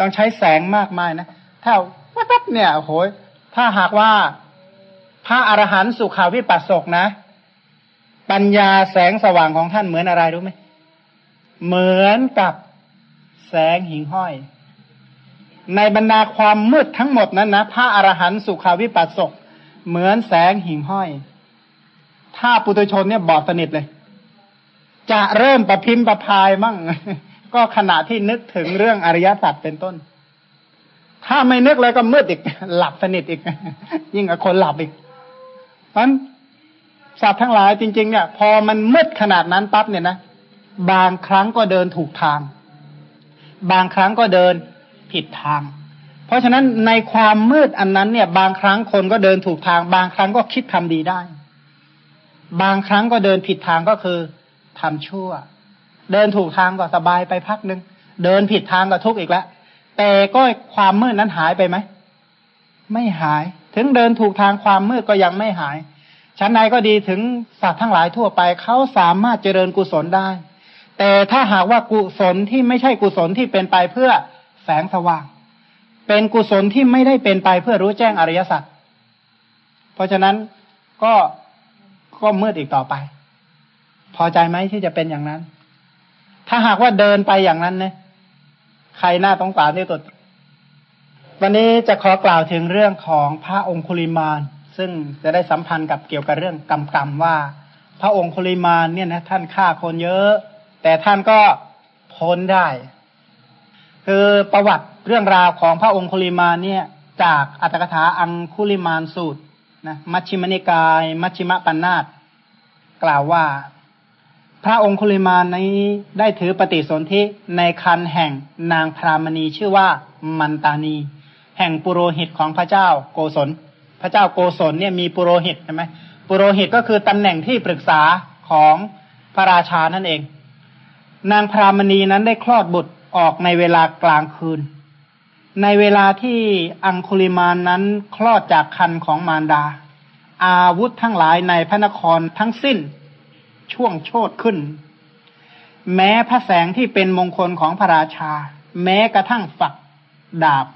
ต้องใช้แสงมากมายนะ ถ้าวับเนี่ยโอ้ยถ้าหากว่าพระอรหันต์สุขาวิปัสสกนะ ปัญญาแสงสว่างของท่านเหมือนอะไรรู้ไหมเหมือนกับแสงหิ่งห้อย ในบรรดาความมืดทั้งหมดนั้นนะพระอรหันต์สุขาวิปัสสกเหมือนแสงหิ่งห้อย ถ้าปุถุชนเนี่ยบอดสนิทเลย จะเริ่มประพิมพ์ประพายมั่ง ก็ขณะที่นึกถึงเรื่องอริยสัจเป็นต้น ถ้าไม่นึกเลยก็มืดอีก หลับสนิทอีก ยิ่งกว่าคนหลับอีกเพราะสัตว์ทั้งหลายจริง ๆ เนี่ย พอมันมืดขนาดนั้นปั๊บเนี่ยนะบางครั้งก็เดินถูกทาง บางครั้งก็เดินผิดทาง เพราะฉะนั้นในความมืดอันนั้นเนี่ย บางครั้งคนก็เดินถูกทาง บางครั้งก็คิดทำดีได้ บางครั้งก็เดินผิดทางก็คือทำชั่ว เดินถูกทางก็สบายไปพักหนึ่งเดินผิดทางก็ทุกข์อีกแล้วแต่ก็ความมืดนั้นหายไปไหมไม่หาย ถึงเดินถูกทางความมืดก็ยังไม่หายชั้นใดก็ดีถึงสัตว์ทั้งหลายทั่วไปเขาสามารถเจริญกุศลได้ แต่ถ้าหากว่ากุศลที่ไม่ใช่กุศลที่เป็นไปเพื่อแสงสว่าง เป็นกุศลที่ไม่ได้เป็นไปเพื่อรู้แจ้งอริยสัจเพราะฉะนั้นก็ก็มืดอีกต่อไป พอใจไหมที่จะเป็นอย่างนั้น ถ้าหากว่าเดินไปอย่างนั้นเนี่ยใครหน้าต้องการที่สุด วันนี้จะขอกล่าวถึงเรื่องของพระองคุลิมาน ซึ่งจะได้สัมพันธ์กับเกี่ยวกับเรื่องกรรมกรรมว่า พระองคุลิมานเนี่ยนะท่านฆ่าคนเยอะ แต่ท่านก็พ้นได้ คือประวัติเรื่องราวของพระองคุลิมาเนี่ย จากอัตถกถาอังคุลิมานสูตรนะมัชฌิมนิกาย มัชฌิมปัญนาตกล่าวว่า พระองคุลิมานนี้ได้ถือปฏิสนธิในคันแห่งนางพรามณีชื่อว่ามันตานี แห่งปุโรหิตของพระเจ้าโกศล พระเจ้าโกศลเนี่ยมีปุโรหิตใช่ไหมปุโรหิตก็คือตำแหน่งที่ปรึกษาของพระราชานั่นเอง นางพรามณีนั้นได้คลอดบุตรออกในเวลากลางคืน ในเวลาที่อังคุลิมานนั้นคลอดจากคันของมารดา อาวุธทั้งหลายในพระนครทั้งสิ้น ช่วงโชดขึ้น แม้พระแสงที่เป็นมงคลของพระราชา แม้กระทั่งฝักดาบ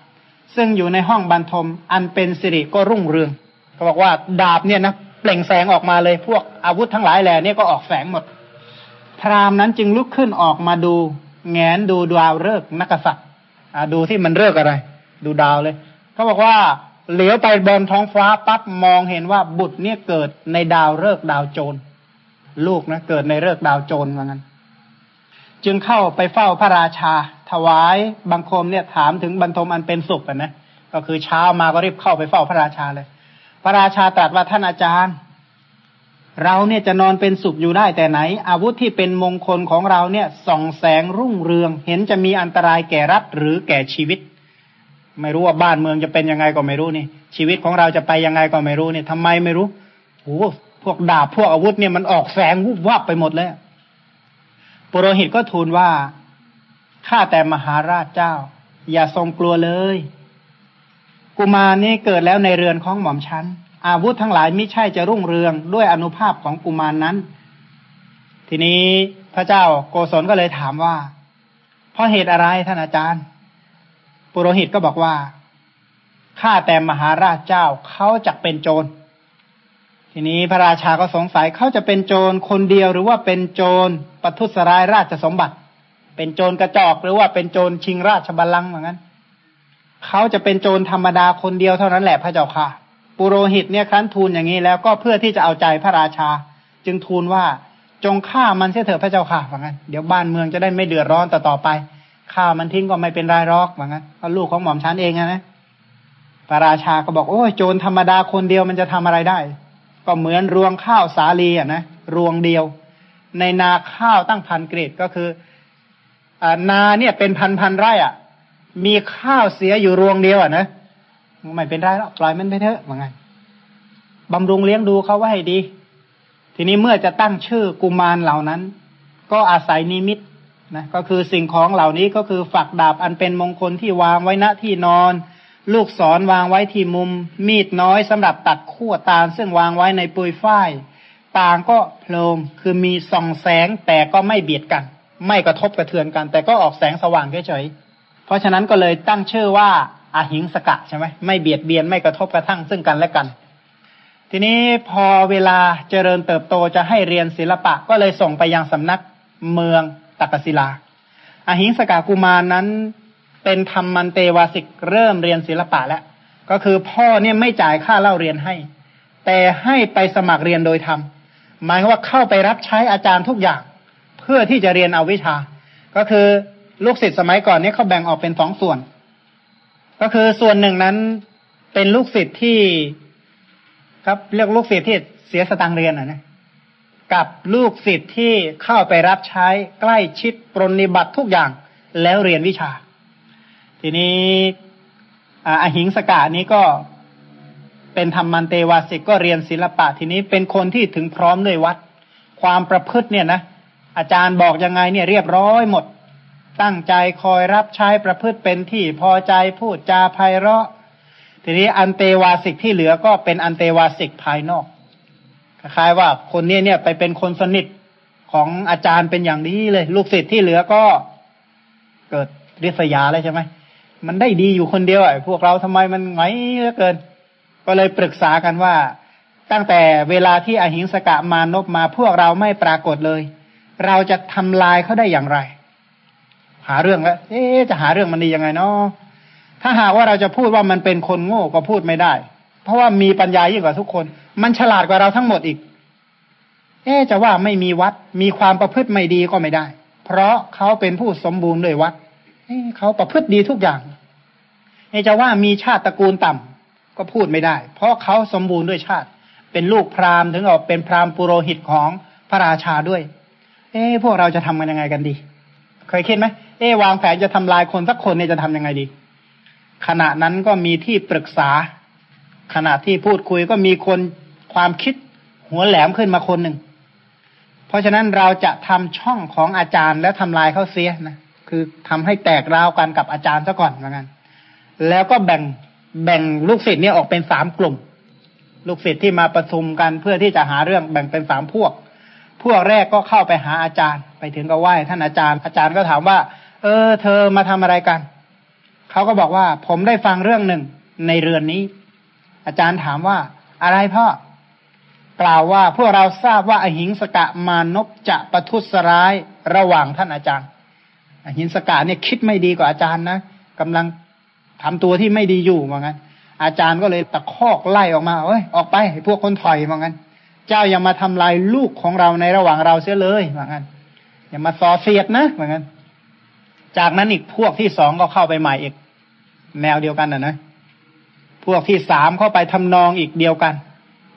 ซึ่งอยู่ในห้องบรรทม อันเป็นสิริก็รุ่งเรืองเขาบอกว่าดาบเนี่ยนะเปล่งแสงออกมาเลยพวกอาวุธทั้งหลายแหล่นี่ก็ออกแสงหมด พรามนั้นจึงลุกขึ้นออกมาดูแงนดูดาวฤกษ์นักษัตริย์ดูที่มันเลิกอะไร ดูดาวเลยเขาบอกว่าเหลียวไปบนท้องฟ้าปั๊บมองเห็นว่าบุตรเนี่ยเกิดในดาวฤกษ์ดาวโจร ลูกนะเกิดในฤกษ์ดาวโจรว่างั้น จึงเข้าไปเฝ้าพระราชา ถวายบังคมเนี่ยถามถึงบรรทมอันเป็นสุขนะก็คือเช้ามาก็รีบเข้าไปเฝ้าพระราชาเลย พระราชาตรัสว่าท่านอาจารย์ เราเนี่ยจะนอนเป็นสุขอยู่ได้แต่ไหน อาวุธที่เป็นมงคลของเราเนี่ยส่องแสงรุ่งเรือง เห็นจะมีอันตรายแก่รัฐหรือแก่ชีวิต ไม่รู้ว่าบ้านเมืองจะเป็นยังไงก็ไม่รู้นี่ ชีวิตของเราจะไปยังไงก็ไม่รู้นี่ทำไมไม่รู้โอ้ พวกดาบพวกอาวุธเนี่ยมันออกแสงวุบวับไปหมดเลยปุโรหิตก็ทูลว่าข้าแต่มหาราชเจ้า อย่าทรงกลัวเลย กุมารนี่เกิดแล้วในเรือนของหม่อมชันอาวุธทั้งหลายไม่ใช่จะรุ่งเรืองด้วยอนุภาพของกุมารนนั้น ทีนี้พระเจ้าโกศลก็เลยถามว่า เพราะเหตุอะไรท่านอาจารย์ ปุโรหิตก็บอกว่าข้าแต่มหาราชเจ้าเขาจะเป็นโจร ทีนี้พระราชาก็สงสัยเขาจะเป็นโจรคนเดียวหรือว่าเป็นโจรปัทุสรายราชสมบัติ เป็นโจรกระจอกหรือว่าเป็นโจรชิงราชบัลลังก์เหมือนกันเขาจะเป็นโจรธรรมดาคนเดียวเท่านั้นแหละพระเจ้าค่ะ ปุโรหิตเนี่ยครั้นทูลอย่างนี้แล้วก็เพื่อที่จะเอาใจพระราชา จึงทูลว่าจงฆ่ามันเสียเถิดพระเจ้าค่ะเหมือนกันเดี๋ยวบ้านเมืองจะได้ไม่เดือดร้อนต่อต่อไปฆ่ามันทิ้งก็ไม่เป็นไรรอกเหมือนกันเพราะลูกของหม่อมชันเองนะพระราชาก็บอกโอ้ยโจรธรรมดาคนเดียวมันจะทำอะไรได้ ก็เหมือนรวงข้าวสาลีอะนะรวงเดียว ในนาข้าวตั้งพันเกรดก็คืออนาเนี่ยเป็นพันพันไร่อะ มีข้าวเสียอยู่รวงเดียวอะนะไม่เป็นไรหรอกปล่อยมันไปเถอะเหมือนกันบำรุงเลี้ยงดูเขาไว้ให้ดี ทีนี้เมื่อจะตั้งชื่อกุมารเหล่านั้น ก็อาศัยนิมิตนะก็คือสิ่งของเหล่านี้ก็คือฝักดาบอันเป็นมงคลที่วางไว้ณที่นอน ลูกศรวางไว้ที่มุม มีดน้อยสำหรับตัดขั้วตาลซึ่งวางไว้ในปุยฝ้ายต่างก็โพลงคือมีส่องแสงแต่ก็ไม่เบียดกัน ไม่กระทบกระเทือนกัน แต่ก็ออกแสงสว่างเฉยๆเพราะฉะนั้นก็เลยตั้งชื่อว่าอาหิงสกะใช่ไหมไม่เบียดเบียนไม่กระทบกระทั่งซึ่งกันและกัน ทีนี้พอเวลาเจริญเติบโตจะให้เรียนศิลปะก็เลยส่งไปยังสำนักเมืองตักศิลาอาหิงสกากุมารนนั้น เป็นธรรมมันเตวาสิกเริ่มเรียนศิลปะแล้วก็คือพ่อเนี่ยไม่จ่ายค่าเล่าเรียนให้ แต่ให้ไปสมัครเรียนโดยธรรมหมายว่าเข้าไปรับใช้อาจารย์ทุกอย่าง เพื่อที่จะเรียนเอาวิชา ก็คือลูกศิษย์สมัยก่อนเนี่ยเขาแบ่งออกเป็นสองส่วน ก็คือส่วนหนึ่งนั้นเป็นลูกศิษย์ที่ครับเรียกลูกศิษย์ที่เสียสตังเรียนอะนะกับลูกศิษย์ที่เข้าไปรับใช้ใกล้ชิดปรนิบัติทุกอย่างแล้วเรียนวิชา ทีนี้อหิงสกานี้ก็เป็นธรรมันเตวาสิกก็เรียนศิลปะ ทีนี้เป็นคนที่ถึงพร้อมด้วยวัด ความประพฤติเนี่ยนะอาจารย์บอกยังไงเนี่ยเรียบร้อยหมด ตั้งใจคอยรับใช้ประพฤติเป็นที่พอใจพูดจาไพเราะ ทีนี้อันเตวาสิกที่เหลือก็เป็นอันเตวาสิกภายนอกคล้ายว่าคนนี้เนี่ยไปเป็นคนสนิทของอาจารย์เป็นอย่างนี้เลย ลูกศิษย์ที่เหลือก็เกิดริษยาเลยใช่ไหม มันได้ดีอยู่คนเดียวไอ้พวกเราทำไมมันไงเหลือเกิน ก็เลยปรึกษากันว่า ตั้งแต่เวลาที่อหิงสกะมานพมา พวกเราไม่ปรากฏเลย เราจะทำลายเขาได้อย่างไร หาเรื่องแล้วเอ๊จะหาเรื่องมันดียังไงเนาะถ้าหากว่าเราจะพูดว่ามันเป็นคนโง่ก็พูดไม่ได้ เพราะว่ามีปัญญายิ่งกว่าทุกคน มันฉลาดกว่าเราทั้งหมดอีก เอ๊จะว่าไม่มีวัด มีความประพฤติไม่ดีก็ไม่ได้ เพราะเขาเป็นผู้สมบูรณ์ด้วยวัดเขาประพฤติดีทุกอย่าง จะว่ามีชาติตระกูลต่ำก็พูดไม่ได้ เพราะเขาสมบูรณ์ด้วยชาติ เป็นลูกพราหมณ์ถึงออกเป็นพราหมณ์ปุโรหิตของพระราชาด้วย เอ๊พวกเราจะทำกันยังไงกันดี เคยคิดไหมเอ๊วางแผนจะทำลายคนสักคนเนี่ยจะทํำยังไงดี ขณะนั้นก็มีที่ปรึกษา ขณะที่พูดคุยก็มีคนความคิดหัวแหลมขึ้นมาคนหนึ่งเพราะฉะนั้นเราจะทำช่องของอาจารย์แล้วทำลายเขาเสียนะคือทำให้แตกราวกันกับอาจารย์ซะก่อนเหมือนกัน แล้วก็แบ่งแบ่งลูกศิษย์เนี่ยออกเป็นสามกลุ่ม ลูกศิษย์ที่มาประชุมกันเพื่อที่จะหาเรื่องแบ่งเป็นสามพวก พวกแรกก็เข้าไปหาอาจารย์ ไปถึงก็ไหว้ท่านอาจารย์ อาจารย์ก็ถามว่า เออ เธอมาทำอะไรกันเขาก็บอกว่าผมได้ฟังเรื่องหนึ่งในเรือนนี้ อาจารย์ถามว่า อะไรพ่อกล่าวว่าพวกเราทราบว่าอหิงสกะมานพจะประทุษร้ายระหว่างท่านอาจารย์ อหิงสกะเนี่ยคิดไม่ดีกว่าอาจารย์นะกำลัง ทำตัวที่ไม่ดีอยู่เหมือนกันอาจารย์ก็เลยตะคอกไล่ออกมาเอ้ยออกไปพวกคนถอยว่างั้น เจ้าอย่ามาทำลายลูกของเราในระหว่างเราเสียเลยว่างั้นอย่ามาซอเสียดนะว่างั้น จากนั้นอีกพวกที่สองก็เข้าไปใหม่อีก แนวเดียวกันนะนะพวกที่สามเข้าไปทำนองอีกเดียวกัน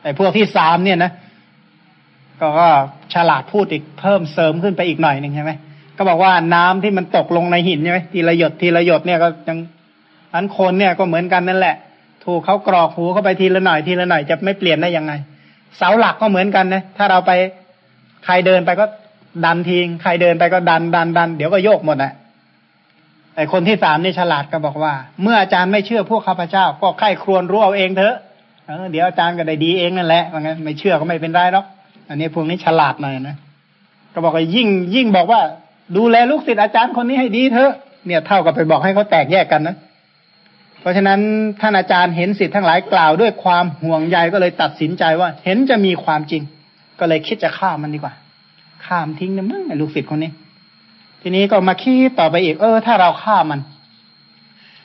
ไอ้พวกที่สามเนี่ยนะก็ก็ฉลาดพูดอีกเพิ่มเสริมขึ้นไปอีกหน่อยหนึ่งใช่ไหมก็บอกว่าน้ำที่มันตกลงในหินใช่ไหมทีละหยดทีละหยดเนี่ยก็ยัง อันคนเนี่ยก็เหมือนกันนั่นแหละ ถูกเขากรอกหูเข้าไปทีละหน่อยทีละหน่อยจะไม่เปลี่ยนได้ยังไง เสาหลักก็เหมือนกันนะถ้าเราไปใครเดินไปก็ดันทิ้งใครเดินไปก็ดันดันดันเดี๋ยวก็โยกหมดแหละไอคนที่สามนี่ฉลาดก็บอกว่า เมื่ออาจารย์ไม่เชื่อพวกข้าพเจ้า ก็ใครครวญรู้เอาเองเถอะเออเดี๋ยวอาจารย์ก็ได้ดีเองนั่นแหละว่างั้นไม่เชื่อก็ไม่เป็นไรหรอกอันนี้พวกนี้ฉลาดหน่อยนะก็บอกว่ายิ่งยิ่งบอกว่า ดูแลลูกศิษย์อาจารย์คนนี้ให้ดีเถอะเนี่ยเท่ากับไปบอกให้เขาแตกแยกกันนะ เพราะฉะนั้นท่านอาจารย์เห็นสิทธิ์ทั้งหลายกล่าวด้วยความห่วงใยก็เลยตัดสินใจว่า เห็นจะมีความจริง ก็เลยคิดจะฆ่ามันดีกว่าฆ่ามทิ้งนะมึงไอ้ลูกศิษย์คนนี้ ทีนี้ก็มาคิดต่อไปอีก เออ ถ้าเราฆ่ามัน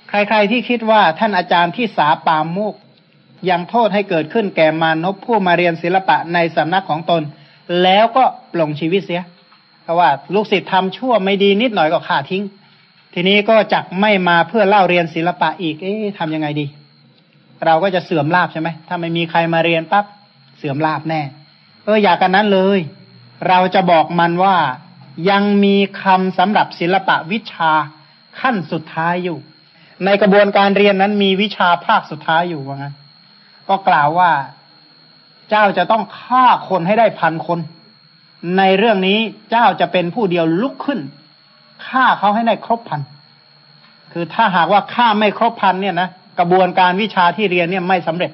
ใคร ๆที่คิดว่าท่านอาจารย์ที่สาปามมุกยังโทษให้เกิดขึ้นแก่มานพผู้มาเรียนศิลปะในสำนักของตน แล้วก็ปลงชีวิตเสียเพราะว่าลูกศิษย์ทำชั่วไม่ดีนิดหน่อยก็ฆ่าทิ้ง ทีนี้ก็จักไม่มาเพื่อเล่าเรียนศิลปะอีก เอ๊ะทำยังไงดี เราก็จะเสื่อมลาบใช่ไหม ถ้าไม่มีใครมาเรียนปั๊บเสื่อมลาบแน่ เอออยากกันนั้นเลย เราจะบอกมันว่ายังมีคำสำหรับศิลปะวิชาขั้นสุดท้ายอยู่ ในกระบวนการเรียนนั้นมีวิชาภาคสุดท้ายอยู่ว่างั้น ก็กล่าวว่าเจ้าจะต้องฆ่าคนให้ได้พันคน ในเรื่องนี้เจ้าจะเป็นผู้เดียวลุกขึ้น ฆ่าเขาให้ได้ครบพัน คือถ้าหากว่าฆ่าไม่ครบพันเนี่ยนะกระบวนการวิชาที่เรียนเนี่ยไม่สำเร็จ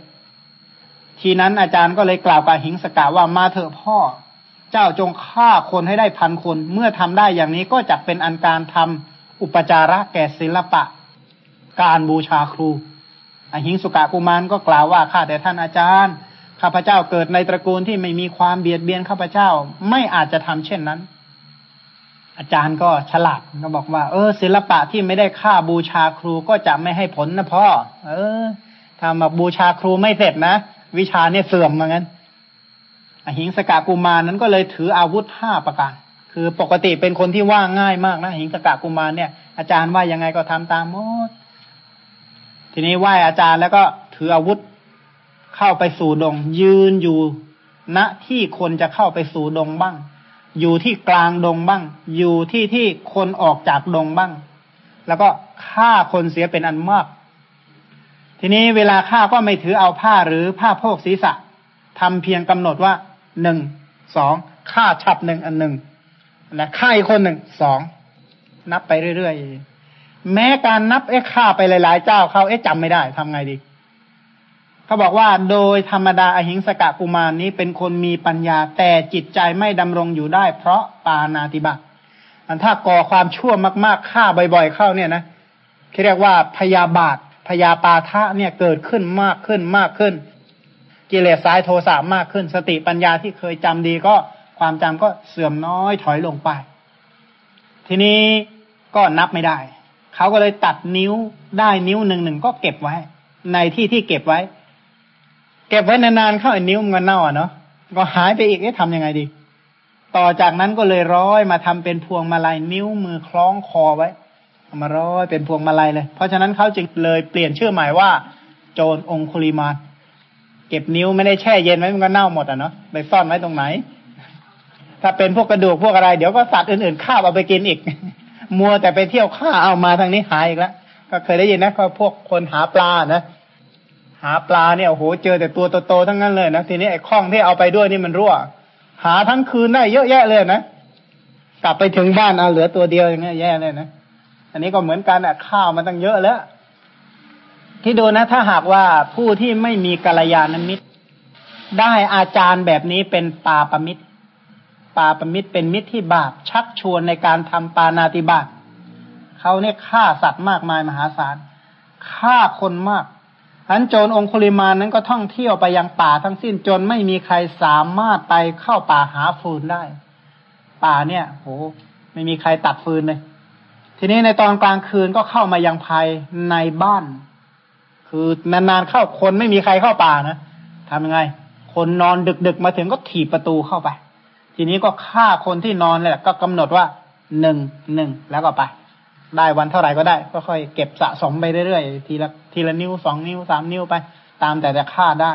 ทีนั้นอาจารย์ก็เลยกล่าวกับหิงสกาว่ามาเถอะพ่อ เจ้าจงฆ่าคนให้ได้พันคน เมื่อทำได้อย่างนี้ก็จะเป็นอันการทำอุปจาระแก่ศิลปะ การบูชาครูอหิงสุกะกุมารก็กล่าวว่าข้าแต่ท่านอาจารย์ข้าพเจ้าเกิดในตระกูลที่ไม่มีความเบียดเบียนข้าพเจ้าไม่อาจจะทำเช่นนั้น อาจารย์ก็ฉลาดก็บอกว่า เออ ศิลปะที่ไม่ได้ค่าบูชาครูก็จะไม่ให้ผลนะพ่อ เออถ้ามาบูชาครูไม่เสร็จนะ วิชาเนี่ยเสื่อมเหมือนกันอหิงสกะกุมารนั้นก็เลยถืออาวุธห้าประการ คือปกติเป็นคนที่ว่าง่ายมากนะหิงสกะกุมารเนี่ย อาจารย์ว่ายังไงก็ทำตามหมด ทีนี้ไหว้อาจารย์แล้วก็ถืออาวุธเข้าไปสู่ดง ยืนอยู่ณที่คนจะเข้าไปสู่ดงบ้าง อยู่ที่กลางดงบ้าง อยู่ที่ที่คนออกจากดงบ้าง แล้วก็ฆ่าคนเสียเป็นอันมาก ทีนี้เวลาฆ่าก็ไม่ถือเอาผ้าหรือผ้าโพกศีรษะทำเพียงกำหนดว่าหนึ่งสองฆ่าฉับหนึ่งอันหนึ่งและฆ่าอีกคนหนึ่งสองนับไปเรื่อยๆแม้การนับเอ๊ะฆ่าไปหลายๆเจ้าเขาเอ๊ะจำไม่ได้ทำไงดี เขาบอกว่าโดยธรรมดาอหิงสกะกุมารนี้เป็นคนมีปัญญา แต่จิตใจไม่ดำรงอยู่ได้ เพราะปานาติบาอันถ้าก่อความชั่วมากๆฆ่าบ่อย ๆ เข้าเนี่ยนะเรียกว่าพยาบาทพยาปาทะเนี่ยเกิดขึ้นมากขึ้นมากขึ้น กิเลสสายโทสะมากขึ้น สติปัญญาที่เคยจำดีก็ความจำก็เสื่อมน้อยถอยลงไป ทีนี้ก็นับไม่ได้ เขาก็เลยตัดนิ้วได้นิ้วหนึ่งหนึ่งก็เก็บไว้ ในที่ที่เก็บไว้ เก็บไว้นานๆเข้าไอ้นิ้วมันเน่าอะเนาะก็หายไปอีกเอ๊ะทำยังไงดี ต่อจากนั้นก็เลยร้อยมาทำเป็นพวงมาลัยนิ้วมือคล้องคอไว้มาร้อยเป็นพวงมาลัยเลย เพราะฉะนั้นเขาจึงเลยเปลี่ยนชื่อใหม่ว่า โจรองคุลิมานเก็บนิ้วไม่ได้แช่เย็นไว้มันก็เน่าหมดอะเนาะไปซ่อนไว้ตรงไหน ถ้าเป็นพวกกระดูกพวกอะไร เดี๋ยวก็สัตว์อื่นๆข้าวเอาไปกินอีก มัวแต่ไปเที่ยวข้าเอามาทางนี้หายอีกแล้วก็เคยได้ยินนะก็พวกคนหาปลานะ หาปลาเนี่ยโอ้โหเจอแต่ตัวโตๆทั้งนั้นเลยนะทีนี้ไอ้ข้องที่เอาไปด้วยนี่มันรั่ว หาทั้งคืนได้เยอะแยะเลยนะกลับไปถึงบ้านเอาเหลือตัวเดียวอย่างเงี้ยแย่เลยนะอันนี้ก็เหมือนกันอะข้าวมันตั้งเยอะแล้วที่ดูนะถ้าหากว่าผู้ที่ไม่มีกัลยาณมิตร ได้อาจารย์แบบนี้เป็นปาปมิตร ปาปมิตรเป็นมิตรที่บาปชักชวนในการทำปานาติบาตเขาเนี่ยฆ่าสัตว์มากมายมหาศาลฆ่าคนมาก อันโจรองคุลิมานั้นก็ท่องเที่ยวไปยังป่าทั้งสิ้นจนไม่มีใครสามารถไปเข้าป่าหาฟืนได้ ป่าเนี่ยโหไม่มีใครตัดฟืนเลย ทีนี้ในตอนกลางคืนก็เข้ามายังภายในบ้าน คือนานๆเข้าคนไม่มีใครเข้าป่านะทำยังไง คนนอนดึกๆมาถึงก็ถีบประตูเข้าไป ทีนี้ก็ฆ่าคนที่นอนเลยก็กำหนดว่าหนึ่งหนึ่งแล้วก็ไป ได้วันเท่าไหร่ก็ได้ ก็ค่อยเก็บสะสมไปเรื่อยๆทีละทีละนิ้วสองนิ้วสามนิ้วไป ตามแต่จะฆ่าได้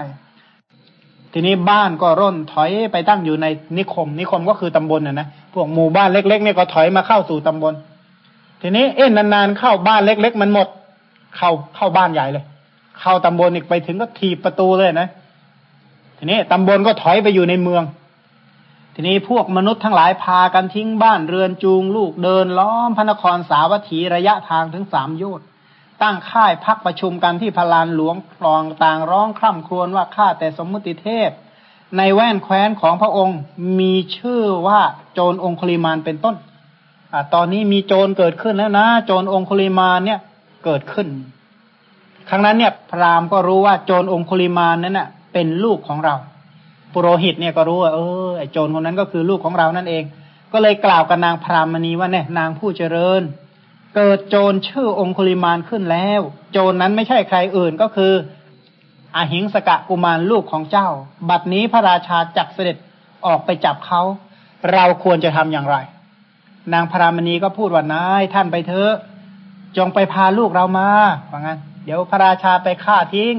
ทีนี้บ้านก็ร่นถอยไปตั้งอยู่ในนิคม นิคมก็คือตำบลนะนะพวกหมู่บ้านเล็กๆเนี่ยก็ถอยมาเข้าสู่ตำบล ทีนี้เอ๊ะนานๆเข้าบ้านเล็ก ๆ มันหมด เข้าเข้าบ้านใหญ่เลย เข้าตำบลอีกไปถึงก็ถีบประตูเลยนะทีนี้ตำบลก็ถอยไปอยู่ในเมือง ทีนี้พวกมนุษย์ทั้งหลายพากันทิ้งบ้านเรือนจูงลูกเดินล้อมพระนครสาวัตถีระยะทางถึงสามโยชน์ตั้งค่ายพักประชุมกันที่พลานหลวงคลองต่างร้องคร่ำครวญว่าข้าแต่สมมุติเทพ ในแว่นแคว้นของพระองค์มีชื่อว่าโจรองคุลิมานเป็นต้นอตอนนี้มีโจรเกิดขึ้นแล้วนะ โจรองคุลิมานเนี่ยเกิดขึ้น ครั้งนั้นเนี่ยพราหมณ์ก็รู้ว่าโจรองคุลิมานนั้นน่ะเป็นลูกของเรา ปุโรหิตเนี่ยก็รู้ว่าเออไอโจรคนนั้นก็คือลูกของเรานั่นเอง ก็เลยกล่าวกับนางพรามณีว่าเนี่ยนางผู้เจริญ เกิดโจรชื่อองคุลิมานขึ้นแล้ว โจรนั้นไม่ใช่ใครอื่นก็คืออหิงสกะกุมารลูกของเจ้า บัดนี้พระราชาจักเสด็จออกไปจับเขาเราควรจะทำอย่างไร นางพรามณีก็พูดว่านายท่านไปเถอะ จงไปพาลูกเรามาว่างั้น เดี๋ยวพระราชาไปฆ่าทิ้ง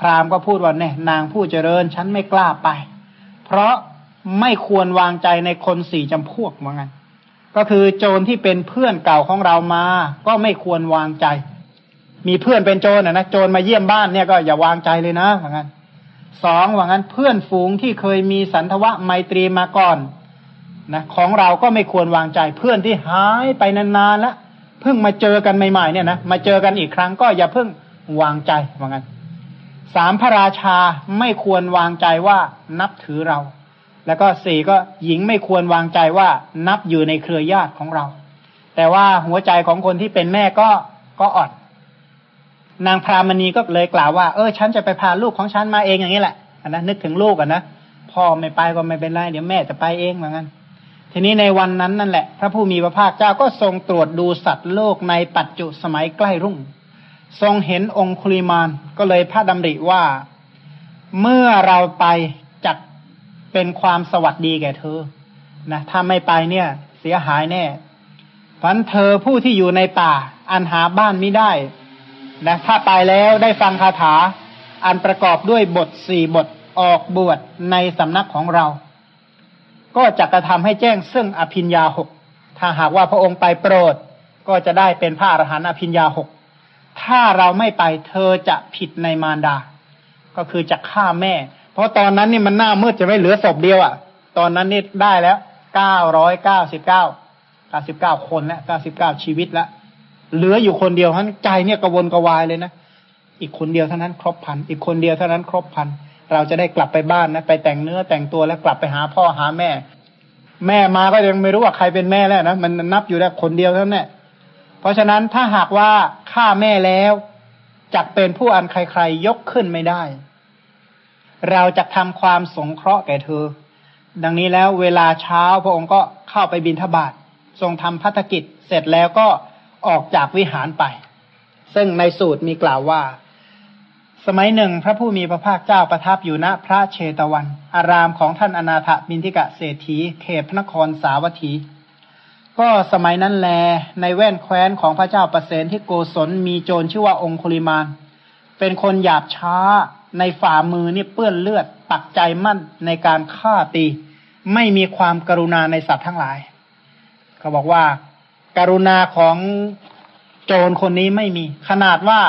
พราหมณ์ก็พูดว่าเนี่ยนางผู้เจริญฉันไม่กล้าไป เพราะไม่ควรวางใจในคนสี่จำพวกว่างั้นก็คือโจรที่เป็นเพื่อนเก่าของเรามา ก็ไม่ควรวางใจ มีเพื่อนเป็นโจรนะนะโจรมาเยี่ยมบ้านเนี่ยก็อย่าวางใจเลยนะว่างั้นสองว่างั้นเพื่อนฝูงที่เคยมีสันทวะไมตรีมาก่อนนะของเราก็ไม่ควรวางใจเพื่อนที่หายไปนานๆแล้วเพิ่งมาเจอกันใหม่ๆเนี่ยนะมาเจอกันอีกครั้งก็อย่าเพิ่งวางใจว่างั้น สามพระราชาไม่ควรวางใจว่านับถือเรา แล้วก็สี่ก็หญิงไม่ควรวางใจว่านับอยู่ในเครือญาติของเรา แต่ว่าหัวใจของคนที่เป็นแม่ก็ก็อ่อนนางพรามณีก็เลยกล่าวว่าเออฉันจะไปพาลูกของฉันมาเองอย่างนี้แหละนนะนึกถึงลูกอะนะพ่อไม่ไปก็ไม่เป็นไรเดี๋ยวแม่จะไปเองเหมือนกันทีนี้ในวันนั้นนั่นแหละ พระผู้มีพระภาคเจ้าก็ทรงตรวจดูสัตว์โลกในปัจจุสมัยใกล้รุ่ง ทรงเห็นองคุลิมานก็เลยพระดำริว่า เมื่อเราไปจักเป็นความสวัสดีแก่เธอนะถ้าไม่ไปเนี่ย เสียหายแน่พันเธอผู้ที่อยู่ในป่า อันหาบ้านไม่ได้นะถ้าไปแล้วได้ฟังคาถา อันประกอบด้วยบทสี่บทออกบวชในสำนักของเรา ก็จะกระทำให้แจ้งซึ่งอภิญญาหกถ้าหากว่าพระองค์ไปโปรด ก็จะได้เป็นพระอรหันต์อภิญญาหก ถ้าเราไม่ไปเธอจะผิดในมารดา ก็คือจะฆ่าแม่ เพราะตอนนั้นนี่มันหน้ามืดจะไม่เหลือศพเดียวอะ่ะ ตอนนั้นนี่ได้แล้วเก้าร้อยเก้าสิบเก้าเก้าสิบเก้าคนแล้วเก้าสิบเก้าชีวิตล้วเหลืออยู่คนเดียวทั้นใจเนี่ยกระวนกระวายเลยนะอีกคนเดียวเท่านั้นครบพันอีกคนเดียวเท่านั้นครบพันเราจะได้กลับไปบ้านนะไปแต่งเนื้อแต่งตัวแล้วกลับไปหาพ่อหาแม่ แม่มาก็ยังไม่รู้ว่าใครเป็นแม่แล้วนะมันนับอยู่ได้คนเดียวเท่านั้นแหละ เพราะฉะนั้นถ้าหากว่าฆ่าแม่แล้วจักเป็นผู้อันใครๆยกขึ้นไม่ได้ เราจะทำความสงเคราะห์แก่เธอ ดังนี้แล้วเวลาเช้าพระองค์ก็เข้าไปบินทบาททรงทำพัฒกิจเสร็จแล้วก็ออกจากวิหารไป ซึ่งในสูตรมีกล่าวว่า สมัยหนึ่งพระผู้มีพระภาคเจ้าประทับอยู่ณพระเชตวัน อารามของท่านอนาถบินทิกะเศรษฐีเขตพระนครสาวัตถี ก็สมัยนั้นแล ในแว่นแคว้นของพระเจ้าประเสนที่โกศลมีโจรชื่อว่าองคุลิมาน เป็นคนหยาบช้าในฝ่ามือนี่เปื้อนเลือดปักใจมั่นในการฆ่าตี ไม่มีความกรุณาในสัตว์ทั้งหลาย เขาบอกว่าการุณาของโจรคนนี้ไม่มี ขนาดว่า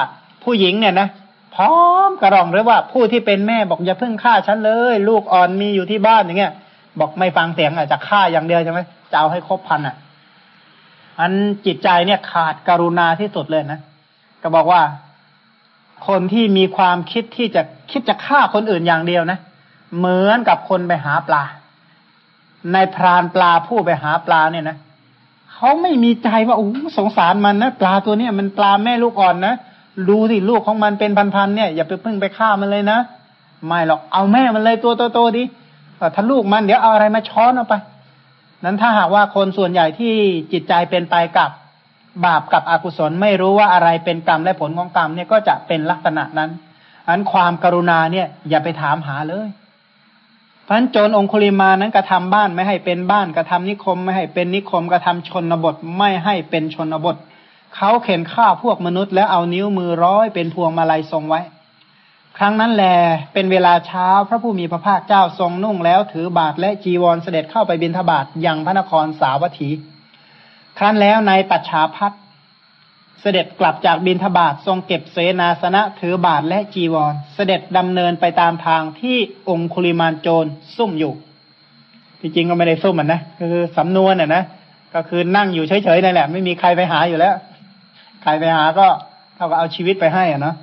ผู้หญิงเนี่ยนะพร้อมกระรองหรือว่าผู้ที่เป็นแม่บอกอย่าเพิ่งฆ่าฉันเลย ลูกอ่อนมีอยู่ที่บ้านอย่างเงี้ย บอกไม่ฟังเสียงอะจะฆ่าอย่างเดียวใช่ไหมจะเอาให้ครบพันอะ อันจิตใจเนี่ยขาดกรุณาที่สุดเลยนะ ก็บอกว่า คนที่มีความคิดที่จะคิดจะฆ่าคนอื่นอย่างเดียวนะ เหมือนกับคนไปหาปลา ในพรานปลาผู้ไปหาปลาเนี่ยนะเขาไม่มีใจว่าโอ้สงสารมันนะปลาตัวเนี้ยมันปลาแม่ลูกอ่อนนะดูสิลูกของมันเป็นพันๆเนี่ยอย่าไปพึ่งไปฆ่ามันเลยนะไม่หรอกเอาแม่มันเลยตัวโตๆดิถ้าลูกมันเดี๋ยวเอาอะไรมาช้อนเอาไป นั้นถ้าหากว่าคนส่วนใหญ่ที่จิตใจเป็นไปกับบาปกับอกุศลไม่รู้ว่าอะไรเป็นกรรมและผลของกรรมเนี่ยก็จะเป็นลักษณะนั้นอันความกรุณาเนี่ย อย่าไปถามหาเลยเพราะฉะนั้นโจรองคุลิมานั้นกระทาบ้านไม่ให้เป็นบ้านกระทานิคมไม่ให้เป็นนิคมกระทาชนบทไม่ให้เป็นชนบทเขาเข็นฆ่าพวกมนุษย์แล้วเอานิ้วมือร้อยเป็นพวงมาลัยทรงไว้ ครั้งนั้นแลเป็นเวลาเช้าพระผู้มีพระภาคเจ้าทรงนุ่งแล้วถือบาทและจีวรเสด็จเข้าไปบิณฑบาตยังพระนครสาวัตถี ครั้นแล้วในปัจฉาพัฒเสด็จกลับจากบินทบาททรงเก็บเสนาสนะถือบาทและจีวร เสด็จดำเนินไปตามทางที่องคุลิมานโจรซุ่มอยู่ที่จริงก็ไม่ได้ซุ่มอะนะคือสำนวนอะนะก็คือนั่งอยู่เฉยๆนั่นแหละ ไม่มีใครไปหาอยู่แล้ว ใครไปหาก็เท่ากับเอาชีวิตไปให้อะเนาะ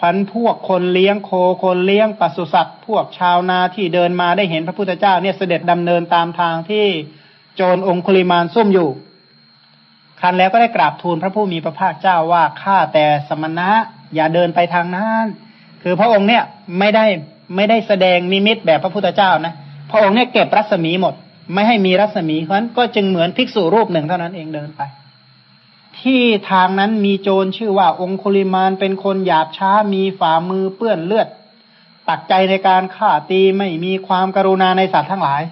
พันพวกคนเลี้ยงโคคนเลี้ยงปศุสัตว์ พวกชาวนาที่เดินมาได้เห็นพระพุทธเจ้าเนี่ยเสด็จดำเนินตามทางที่โจรองคุลิมานซุ่มอยู่คันแล้วก็ได้กราบทูลพระผู้มีพระภาคเจ้าว่าข้าแต่สมณะ อย่าเดินไปทางนั้น คือพระองค์เนี่ยไม่ได้ไม่ได้แสดงนิมิตแบบพระพุทธเจ้านะ พระองค์เนี่ยเก็บรัศมีหมด ไม่ให้มีรัศมีเพราะนั้นก็จึงเหมือนภิกษุรูปหนึ่งเท่านั้นเองเดินไป ที่ทางนั้นมีโจรชื่อว่าองคุลิมานเป็นคนหยาบช้ามีฝ่ามือเปื้อนเลือดปักใจในการฆ่าตีไม่มีความกรุณาในสัตว์ทั้งหลาย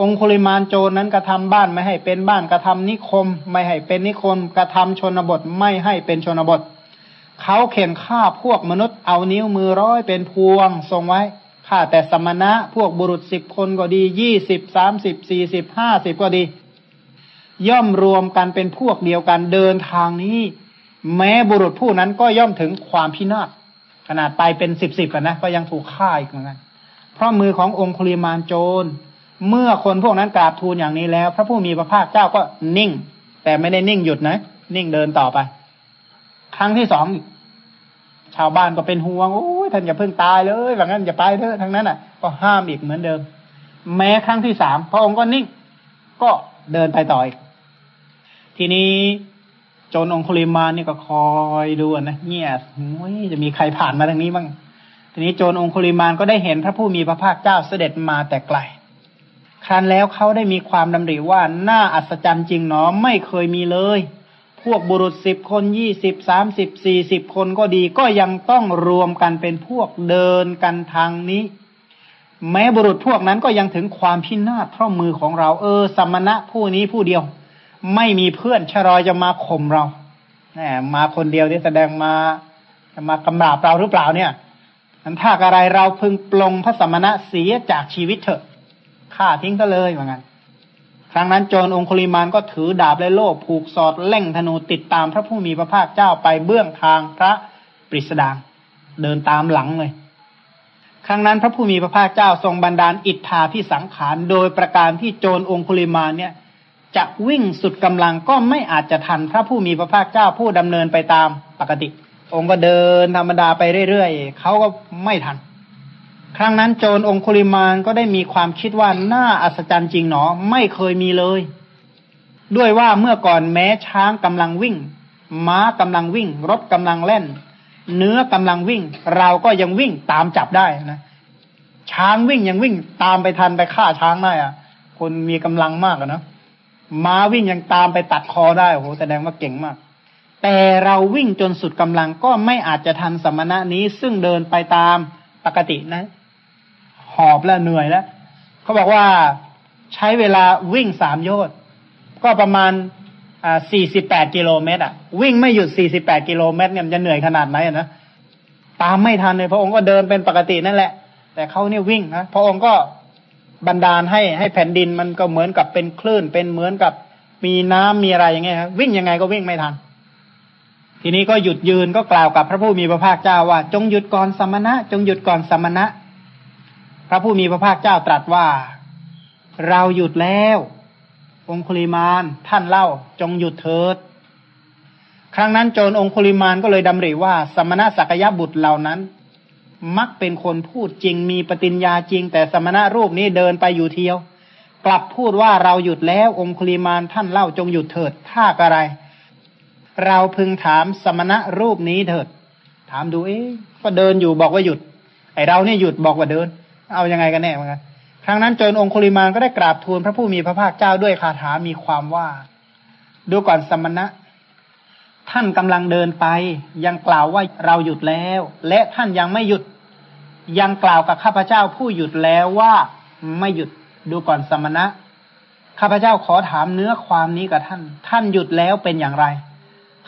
องคุลิมานโจรนั้นกระทำบ้านไม่ให้เป็นบ้านกระทำนิคม ไม่ให้เป็นนิคมกระทำชนบทไม่ให้เป็นชนบท เขาเข็นฆ่าพวกมนุษย์เอานิ้วมือร้อยเป็นพวงทรงไว้ฆ่าแต่สมณะพวกบุรุษสิบคนก็ดียี่สิบสามสิบสี่สิบห้าสิบก็ดี ย่อมรวมกันเป็นพวกเดียวกันเดินทางนี้ แม้บุรุษผู้นั้นก็ย่อมถึงความพินาศขนาดไปเป็นสิบสิบนนะก็ยังถูกฆ่าอีกเหมือนกันเพราะมือขององคุลิมานโจร เมื่อคนพวกนั้นกราบทูลอย่างนี้แล้ว พระผู้มีพระภาคเจ้าก็นิ่ง แต่ไม่ได้นิ่งหยุดนะ นิ่งเดินต่อไป ครั้งที่สองชาวบ้านก็เป็นห่วงโอ้ยท่านอย่าเพิ่งตายเลยแบบนั้นอย่าไปเถอะทั้งนั้นอะ ก็ห้ามอีกเหมือนเดิม แม้ครั้งที่สามพระองค์ก็นิ่ง ก็เดินไปต่ออีก ทีนี้โจนองคุลิมานี่ก็คอยดูนะเงียบจะมีใครผ่านมาทางนี้บ้าง ทีนี้โจนองคุลิมานก็ได้เห็นพระผู้มีพระภาคเจ้าเสด็จมาแต่ไกล ครั้นแล้วเขาได้มีความดำริว่าน่าอัศจรรย์จริงหนอไม่เคยมีเลย พวกบุรุษสิบคนยี่สิบสามสิบสี่สิบคนก็ดีก็ยังต้องรวมกันเป็นพวกเดินกันทางนี้ แม้บุรุษพวกนั้นก็ยังถึงความพินาศเพราะมือของเราเออสมณะผู้นี้ผู้เดียว ไม่มีเพื่อนชรอยจะมาข่มเราแหมมาคนเดียวที่แสดงมาจะมากำราบเราหรือเปล่าเนี่ยอันถ้าอะไรเราพึงปลงพระสมณะเสียจากชีวิตเถอะฆ่าทิ้งก็เลยเหมือนกันครั้งนั้นโจรองคุลิมานก็ถือดาบและโล่ผูกสอดเล่งธนูติดตามพระผู้มีพระภาคเจ้าไปเบื้องทางพระปริสดางเดินตามหลังเลย ครั้งนั้นพระผู้มีพระภาคเจ้าทรงบันดาลอิทธาพิสังขารโดยประการที่โจรองคุลิมานเนี่ย จะวิ่งสุดกำลังก็ไม่อาจจะทันพระผู้มีพระภาคเจ้าผู้ดำเนินไปตามปกติ องค์ก็เดินธรรมดาไปเรื่อยๆเขาก็ไม่ทัน ครั้งนั้นโจรองคุลิมานก็ได้มีความคิดว่าน่าอัศจรรย์จริงหนอไม่เคยมีเลย ด้วยว่าเมื่อก่อนแม้ช้างกำลังวิ่ง ม้ากำลังวิ่ง รถกำลังเล่น เนื้อกำลังวิ่ง เราก็ยังวิ่งตามจับได้นะช้างวิ่งยังวิ่งตามไปทันไปฆ่าช้างได้อะคนมีกำลังมากอะนะ ม้าวิ่งยังตามไปตัดคอได้โอ้โหแสดงว่าเก่งมาก แต่เราวิ่งจนสุดกำลังก็ไม่อาจจะทันสมณะนี้ซึ่งเดินไปตามปกตินะ หอบแล้วเหนื่อยแล้วเขาบอกว่าใช้เวลาวิ่งสามโยชน์ก็ประมาณอ่าสี่สิบแปดกิโลเมตรอะ วิ่งไม่หยุดสี่สิบแปดกิโลเมตรเนี่ยมันจะเหนื่อยขนาดไหนนะตามไม่ทันเลยพระองค์ก็เดินเป็นปกตินั่นแหละ แต่เขาเนี่ยวิ่งนะพระองค์ก็ บันดาลให้ให้แผ่นดินมันก็เหมือนกับเป็นคลื่น เป็นเหมือนกับมีน้ำมีอะไรอย่างเงี้ยครับวิ่งยังไงก็วิ่งไม่ทัน ทีนี้ก็หยุดยืนก็กล่าวกับพระผู้มีพระภาคเจ้าว่า จงหยุดก่อนสมณะ จงหยุดก่อนสมณะ พระผู้มีพระภาคเจ้าตรัสว่า เราหยุดแล้ว องคุลิมานท่านเล่า จงหยุดเถิด ครั้งนั้นโจรองคุลิมานก็เลยดำริว่า สมณะสักยะบุตรเหล่านั้น มักเป็นคนพูดจริงมีปฏิญญาจริง แต่สมณะรูปนี้เดินไปอยู่เที่ยว กลับพูดว่าเราหยุดแล้วองคุลิมานท่านเล่าจงหยุดเถิดท่าอะไร เราพึงถามสมณะรูปนี้เถิด ถามดูเอ๊ะก็เดินอยู่บอกว่าหยุด ไอเราเนี่ยหยุดบอกว่าเดิน เอายังไงกันแน่เหมือนกันครั้งนั้นจรองคุลิมานก็ได้กราบทูลพระผู้มีพระภาคเจ้าด้วยคาถามีความว่า ดูก่อนสมณะท่านกำลังเดินไป ยังกล่าวว่าเราหยุดแล้ว และท่านยังไม่หยุด ยังกล่าวกับข้าพเจ้าผู้หยุดแล้วว่าไม่หยุดดูก่อนสมณะ ข้าพเจ้าขอถามเนื้อความนี้กับท่าน ท่านหยุดแล้วเป็นอย่างไร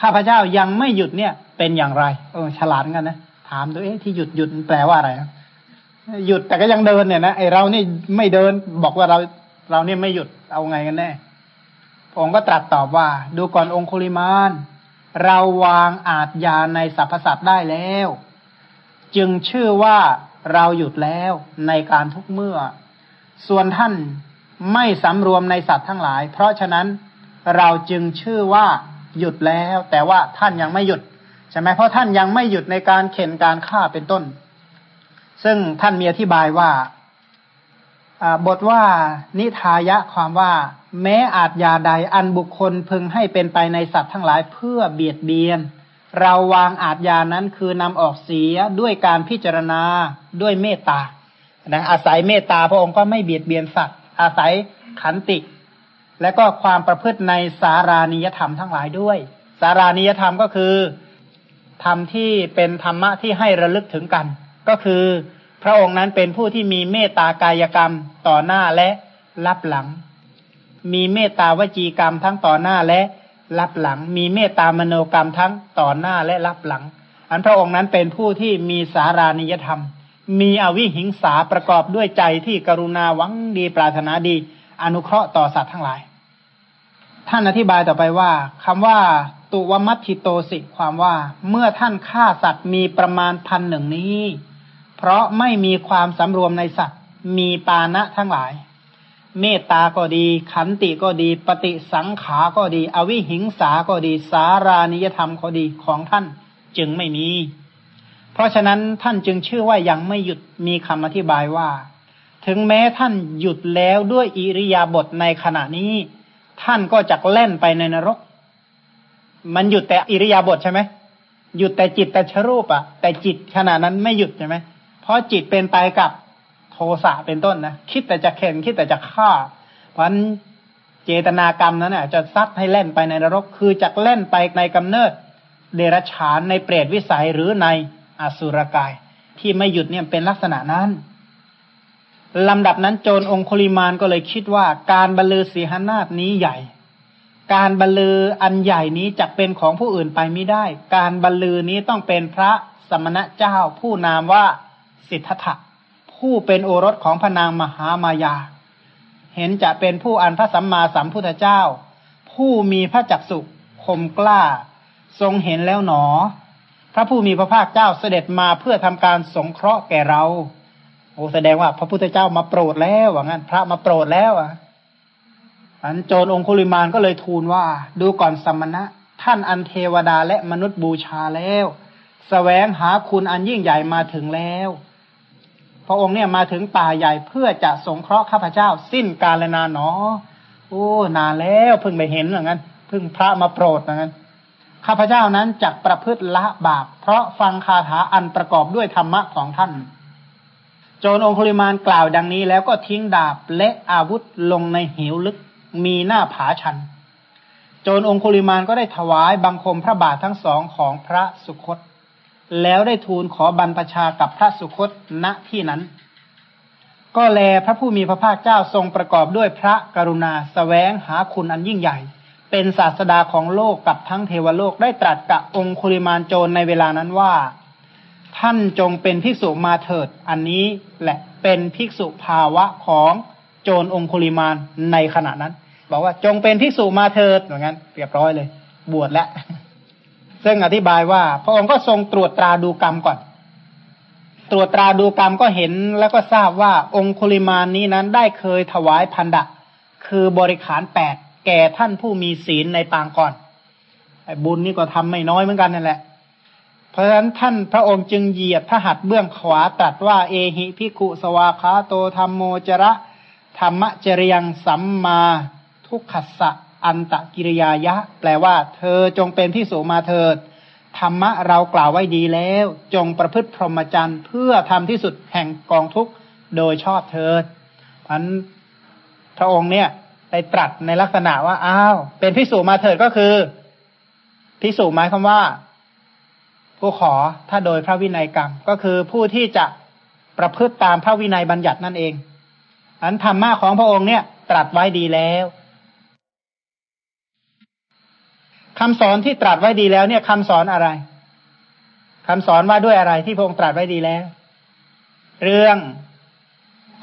ข้าพเจ้ายังไม่หยุดเนี่ย เป็นอย่างไร เออฉลาดกันนะถามตัวเองที่หยุดหยุดแปลว่าอะไรหยุดแต่ก็ยังเดินเนี่ยนะไอเรานี่ไม่เดินบอกว่าเราเราเนี่ยไม่หยุดเอาไงกันแน่องค์ก็ตรัสตอบว่า ดูก่อนองคุลิมาน เราวางอาจยาในสรรพสัตว์ได้แล้ว จึงชื่อว่าเราหยุดแล้วในการทุกเมื่อ ส่วนท่านไม่สำรวมในสัตว์ทั้งหลาย เพราะฉะนั้นเราจึงชื่อว่าหยุดแล้ว แต่ว่าท่านยังไม่หยุดใช่ไหมเพราะท่านยังไม่หยุดในการเข็นการฆ่าเป็นต้น ซึ่งท่านมีอธิบายว่าบทว่านิทายะความว่า แม้อาจยาใดอันบุคคลพึงให้เป็นไปในสัตว์ทั้งหลายเพื่อเบียดเบียน เราวางอาจยานั้นคือนำออกเสียด้วยการพิจารณาด้วยเมตตานะอาศัยเมตตาพระองค์ก็ไม่เบียดเบียนสัตว์ อาศัยขันติ และก็ความประพฤติในสารานิยธรรมทั้งหลายด้วย สารานิยธรรมก็คือธรรมที่เป็นธรรมะที่ให้ระลึกถึงกัน ก็คือพระองค์นั้นเป็นผู้ที่มีเมตตากายกรรมต่อหน้าและรับหลัง มีเมตตาวจีกรรมทั้งต่อหน้าและ รับหลัง มีเมตตามโนกรรมทั้งต่อหน้าและรับหลัง อันพระองค์นั้นเป็นผู้ที่มีสารานิยธรรม มีอวิหิงสาประกอบด้วยใจที่กรุณาหวังดีปรารถนาดี อนุเคราะห์ต่อสัตว์ทั้งหลาย ท่านอธิบายต่อไปว่าคำว่าตุวมัตทิโตสิความว่าเมื่อท่านฆ่าสัตว์มีประมาณพันหนึ่งนี้ เพราะไม่มีความสำรวมในสัตว์ มีปานะทั้งหลาย เมตตาก็ดี ขันติก็ดี ปฏิสังขาก็ดี อวิหิงสาก็ดี สารานิยธรรมก็ดีของท่านจึงไม่มี เพราะฉะนั้นท่านจึงชื่อว่ายังไม่หยุดมีคำอธิบายว่า ถึงแม้ท่านหยุดแล้วด้วยอิริยาบถในขณะนี้ ท่านก็จะเล่นไปในนรก มันหยุดแต่อิริยาบถใช่ไหมหยุดแต่จิตแต่ชรูปอะแต่จิตขณะนั้นไม่หยุดใช่ไหมเพราะจิตเป็นไปกับ โทสะเป็นต้นนะคิดแต่จะเข็นคิดแต่จะฆ่า เพราะนั้นเจตนากรรมนั้นน่ะจะซัดให้เล่นไปในนรก คือจะเล่นไปในกำเนิด เดรัจฉานในเปรตวิสัยหรือในอสุรกาย ที่ไม่หยุดเนี่ยเป็นลักษณะนั้นลำดับนั้นโจรองคุลิมานก็เลยคิดว่า การบรรลือสีหนาฏนี้ใหญ่ การบรรลืออันใหญ่นี้จะเป็นของผู้อื่นไปไม่ได้ การบรรลือนี้ต้องเป็นพระสมณะเจ้าผู้นามว่าสิทธัตถะ ผู้เป็นโอรสของพระนางมหามายา เห็นจะเป็นผู้อันพระสัมมาสัมพุทธเจ้า ผู้มีพระจักสุคมกล้า ทรงเห็นแล้วหนอ พระผู้มีพระภาคเจ้าเสด็จมาเพื่อทำการสงเคราะห์แก่เราโอ้แสดงว่าพระพุทธเจ้ามาโปรดแล้วว่างั้น พระมาโปรดแล้วอะอันโจรองคุลิมานก็เลยทูลว่า ดูก่อนสมณะ ท่านอันเทวดาและมนุษย์บูชาแล้วสแสวงหาคุณอันยิ่งใหญ่มาถึงแล้ว พระองค์เนี่ยมาถึงป่าใหญ่เพื่อจะสงเคราะห์ข้าพเจ้า สิ้นกาลนานหนอโอ้นานแล้วเพิ่งไปเห็นอย่างนั้นเพิ่งพระมาโปรดอย่างนั้นข้าพเจ้านั้นจักประพฤติละบาป เพราะฟังคาถาอันประกอบด้วยธรรมะของท่าน โจรองคุลิมานกล่าวดังนี้ แล้วก็ทิ้งดาบและอาวุธลงในเหวลึกมีหน้าผาชัน โจรองคุลิมานก็ได้ถวายบังคมพระบาททั้งสองของพระสุคต แล้วได้ทูลขอบรรพชากับพระสุคตณที่นั้น ก็แลพระผู้มีพระภาคเจ้าทรงประกอบด้วยพระกรุณาสแสวงหาคุณอันยิ่งใหญ่ เป็นศาสดาของโลกกับทั้งเทวโลกได้ตรัสกับองคุริมานโจรในเวลานั้นว่า ท่านจงเป็นภิกษุมาเถิด อันนี้แหละเป็นภิกษุภาวะของโจรองคุริมานในขณะนั้น บอกว่าจงเป็นภิกษุมาเถิดอย่างนั้นเรียบร้อยเลย บวชแล้ว ซึ่งอธิบายว่า พระองค์ก็ทรงตรวจตราดูกรรมก่อน ตรวจตราดูกรรมก็เห็นแล้วก็ทราบว่าองคุลิมานนี้นั้นได้เคยถวายพันดะ คือบริขารแปดแก่ท่านผู้มีศีลในปางก่อนไอ้บุญนี่ก็ทำไม่น้อยเหมือนกันนั่นแหละ เพราะฉะนั้นท่านพระองค์จึงเหยียบพระหัตถ์เบื้องขวาตรัสว่าเอหิพิกุสวาคาโตธรรมโมจระธรรมะจริยังสัมมาทุกขสะ อันตะกิริยายะ แปลว่า เธอจงเป็นที่สูมาเถิดธรรมะเรากล่าวไว้ดีแล้ว จงประพฤติพรหมจรรย์เพื่อทำที่สุดแห่งกองทุกข์โดยชอบเถิดพันพระองค์เนี่ยได้ตรัสในลักษณะว่าอ้าวเป็นพิสูจมาเถิดก็คือพิสูจหมายคำว่า ผู้ขอถ้าโดยพระวินัยกรรม ก็คือผู้ที่จะประพฤติตามพระวินัยบัญญัตินั่นเองอันธรรมะของพระองค์เนี่ย ตรัสไว้ดีแล้ว คำสอนที่ตรัสไว้ดีแล้ว เนี่ยคำสอนอะไรคำสอนว่าด้วยอะไรที่พระองค์ตรัสไว้ดีแล้ว เรื่อง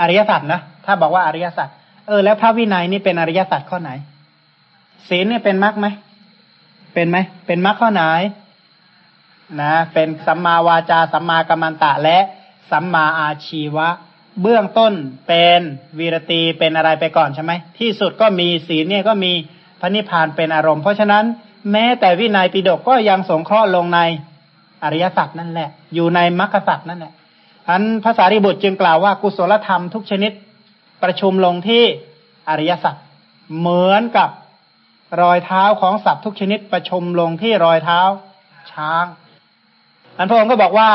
อริยสัจนะถ้าบอกว่าอริยสัจเออแล้วพระวินัยนี่เป็นอริยสัจข้อไหน ศีลเนี่ยเป็นมรรคไหมเป็นไหมเป็นมรรคข้อไหนนะเป็นสัมมาวาจาสัมมากัมมันตะและสัมมาอาชีวะ เบื้องต้นเป็นวีรตีเป็นอะไรไปก่อนใช่ไหมที่สุดก็มีศีลเนี่ยก็มีพระนิพพานเป็นอารมณ์ เพราะฉะนั้น แม้แต่วินัยปิฎกก็ยังสงเคราะห์ลงในอริยสัจนั่นแหละ อยู่ในมรรคสัจนั่นแหละอันภาษาริบุตรจึงกล่าวว่ากุศลธรรมทุกชนิดประชุมลงที่อริยสัจเหมือนกับรอยเท้าของสัตว์ทุกชนิดประชุมลงที่รอยเท้าช้าง อันพระองค์ก็บอกว่า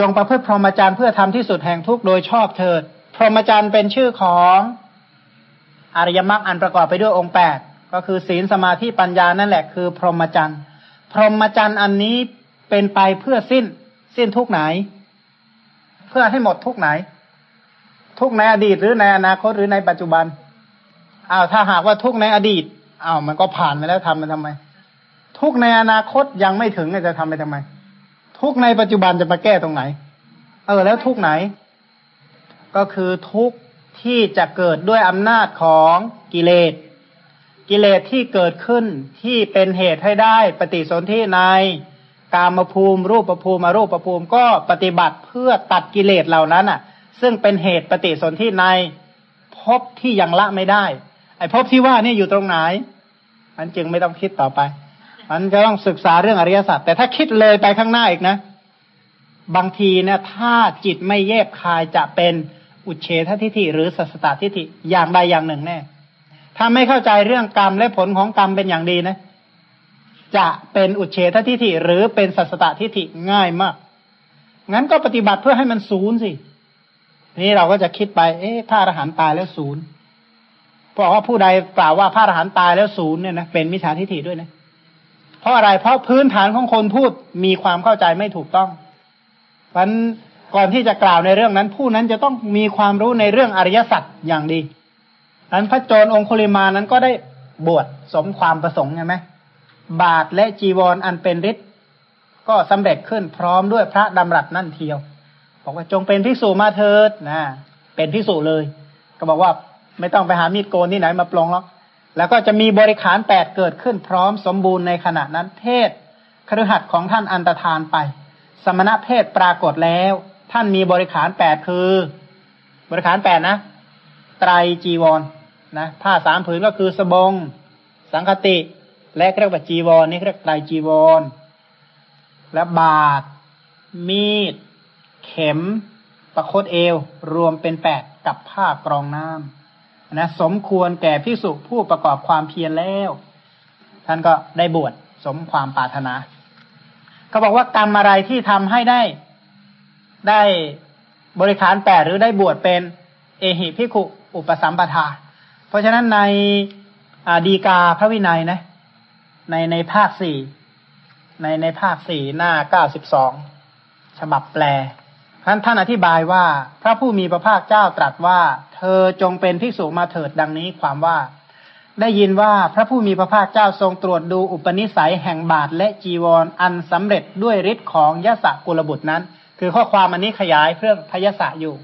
จงประพฤติพรหมจรรย์เพื่อทำที่สุดแห่งทุกโดยชอบเถิด พรหมจรรย์เป็นชื่อของอริยมรรคอันประกอบไปด้วยองค์แปด ก็คือศีลสมาธิปัญญานั่นแหละคือ พรหมจรรย์ พรหมจรรย์อันนี้เป็นไปเพื่อสิ้น สิ้นทุกไหน เพื่อให้หมดทุกไหน ทุกในอดีตหรือในอนาคตหรือในปัจจุบันอ้าวถ้าหากว่าทุกในอดีตอ้าวมันก็ผ่านไปแล้วทำมันทำไม ทุกในอนาคตยังไม่ถึงจะทำไปทำไม ทุกในปัจจุบันจะมาแก้ตรงไหน เออ แล้วทุกไหน ก็คือทุกที่จะเกิดด้วยอำนาจของกิเลส กิเลสที่เกิดขึ้นที่เป็นเหตุให้ได้ปฏิสนธิในกามภูมิ รูปภูมิมารูปภูมิก็ปฏิบัติเพื่อตัดกิเลสเหล่านั้นอะ ซึ่งเป็นเหตุปฏิสนธิในภพที่ยังละไม่ได้ ไอ้ภพที่ว่านี่อยู่ตรงไหนมันจึงไม่ต้องคิดต่อไป มันจะต้องศึกษาเรื่องอริยสัจแต่ถ้าคิดเลยไปข้างหน้าอีกนะ บางทีเนี่ยถ้าจิตไม่แยบคายจะเป็นอุเฉททิฏฐิหรือสัสตตทิฏฐิอย่างใดอย่างหนึ่งแน่ ถ้าไม่เข้าใจเรื่องกรรมและผลของกรรมเป็นอย่างดีนะ จะเป็นอุเฉททิฏฐิหรือเป็นสัสตทิฏฐิง่ายมาก งั้นก็ปฏิบัติเพื่อให้มันศูนย์สินี่เราก็จะคิดไป เอ๊ะพระอรหันต์ตายแล้วศูนย์เพราะว่าผู้ใดกล่าวว่าพระอรหันต์ตายแล้วศูนย์เนี่ยนะเป็นมิจฉาทิฏฐิด้วยนะ เพราะอะไร เพราะพื้นฐานของคนพูดมีความเข้าใจไม่ถูกต้อง เพราะก่อนที่จะกล่าวในเรื่องนั้น ผู้นั้นจะต้องมีความรู้ในเรื่องอริยสัจอย่างดี อันพระโจรองคุลิมานั้นก็ได้บวชสมความประสงค์ใช่ไหมบาทและจีวรออันเป็นฤทธิ์ก็สำเร็จขึ้นพร้อมด้วยพระดำรัสนั่นเทียวบอกว่าจงเป็นพิสูมาเถิดนะเป็นพิสูเลย ก็บอกว่าไม่ต้องไปหามีดโกนที่ไหนมาปลงหรอกแล้วก็จะมีบริขารแปดเกิดขึ้นพร้อมสมบูรณ์ในขณะนั้นเพศครหัสของท่านอันตรธานไป สมณะเพศปรากฏแล้ว ท่านมีบริขารแปดคือ บริขารแปดนะ ไตรจีวร นะผ้าสามผืนก็คือสบง สังคติ และเรียกว่าจีวรนี่เรียกไตรจีวร และบาท มีด เข็ม ประคตเอว รวมเป็นแปดกับผ้ากรองน้ำนะสมควรแก่พิสุผู้ประกอบความเพียรแล้ว ท่านก็ได้บวชสมความปรารถนาเขาบอกว่ากรรมอะไรที่ทำให้ได้ได้บริขารแปดหรือได้บวชเป็น เอหิพิคุอุปสัมปทา เพราะฉะนั้นในดีกาพระวินัยนะ ในในภาคสี่ในในภาคสี่หน้าเก้าสิบสองฉบับแปลท่านท่านอธิบายว่า พระผู้มีพระภาคเจ้าตรัสว่า เธอจงเป็นภิกษุมาเถิดดังนี้ความว่า ได้ยินว่าพระผู้มีพระภาคเจ้าทรงตรวจดูอุปนิสัยแห่งบาทและจีวรออันสำเร็จด้วยฤทธิ์ของยศกุลบุตรนั้น คือข้อความอันนี้ขยายเพื่อพยศอยู่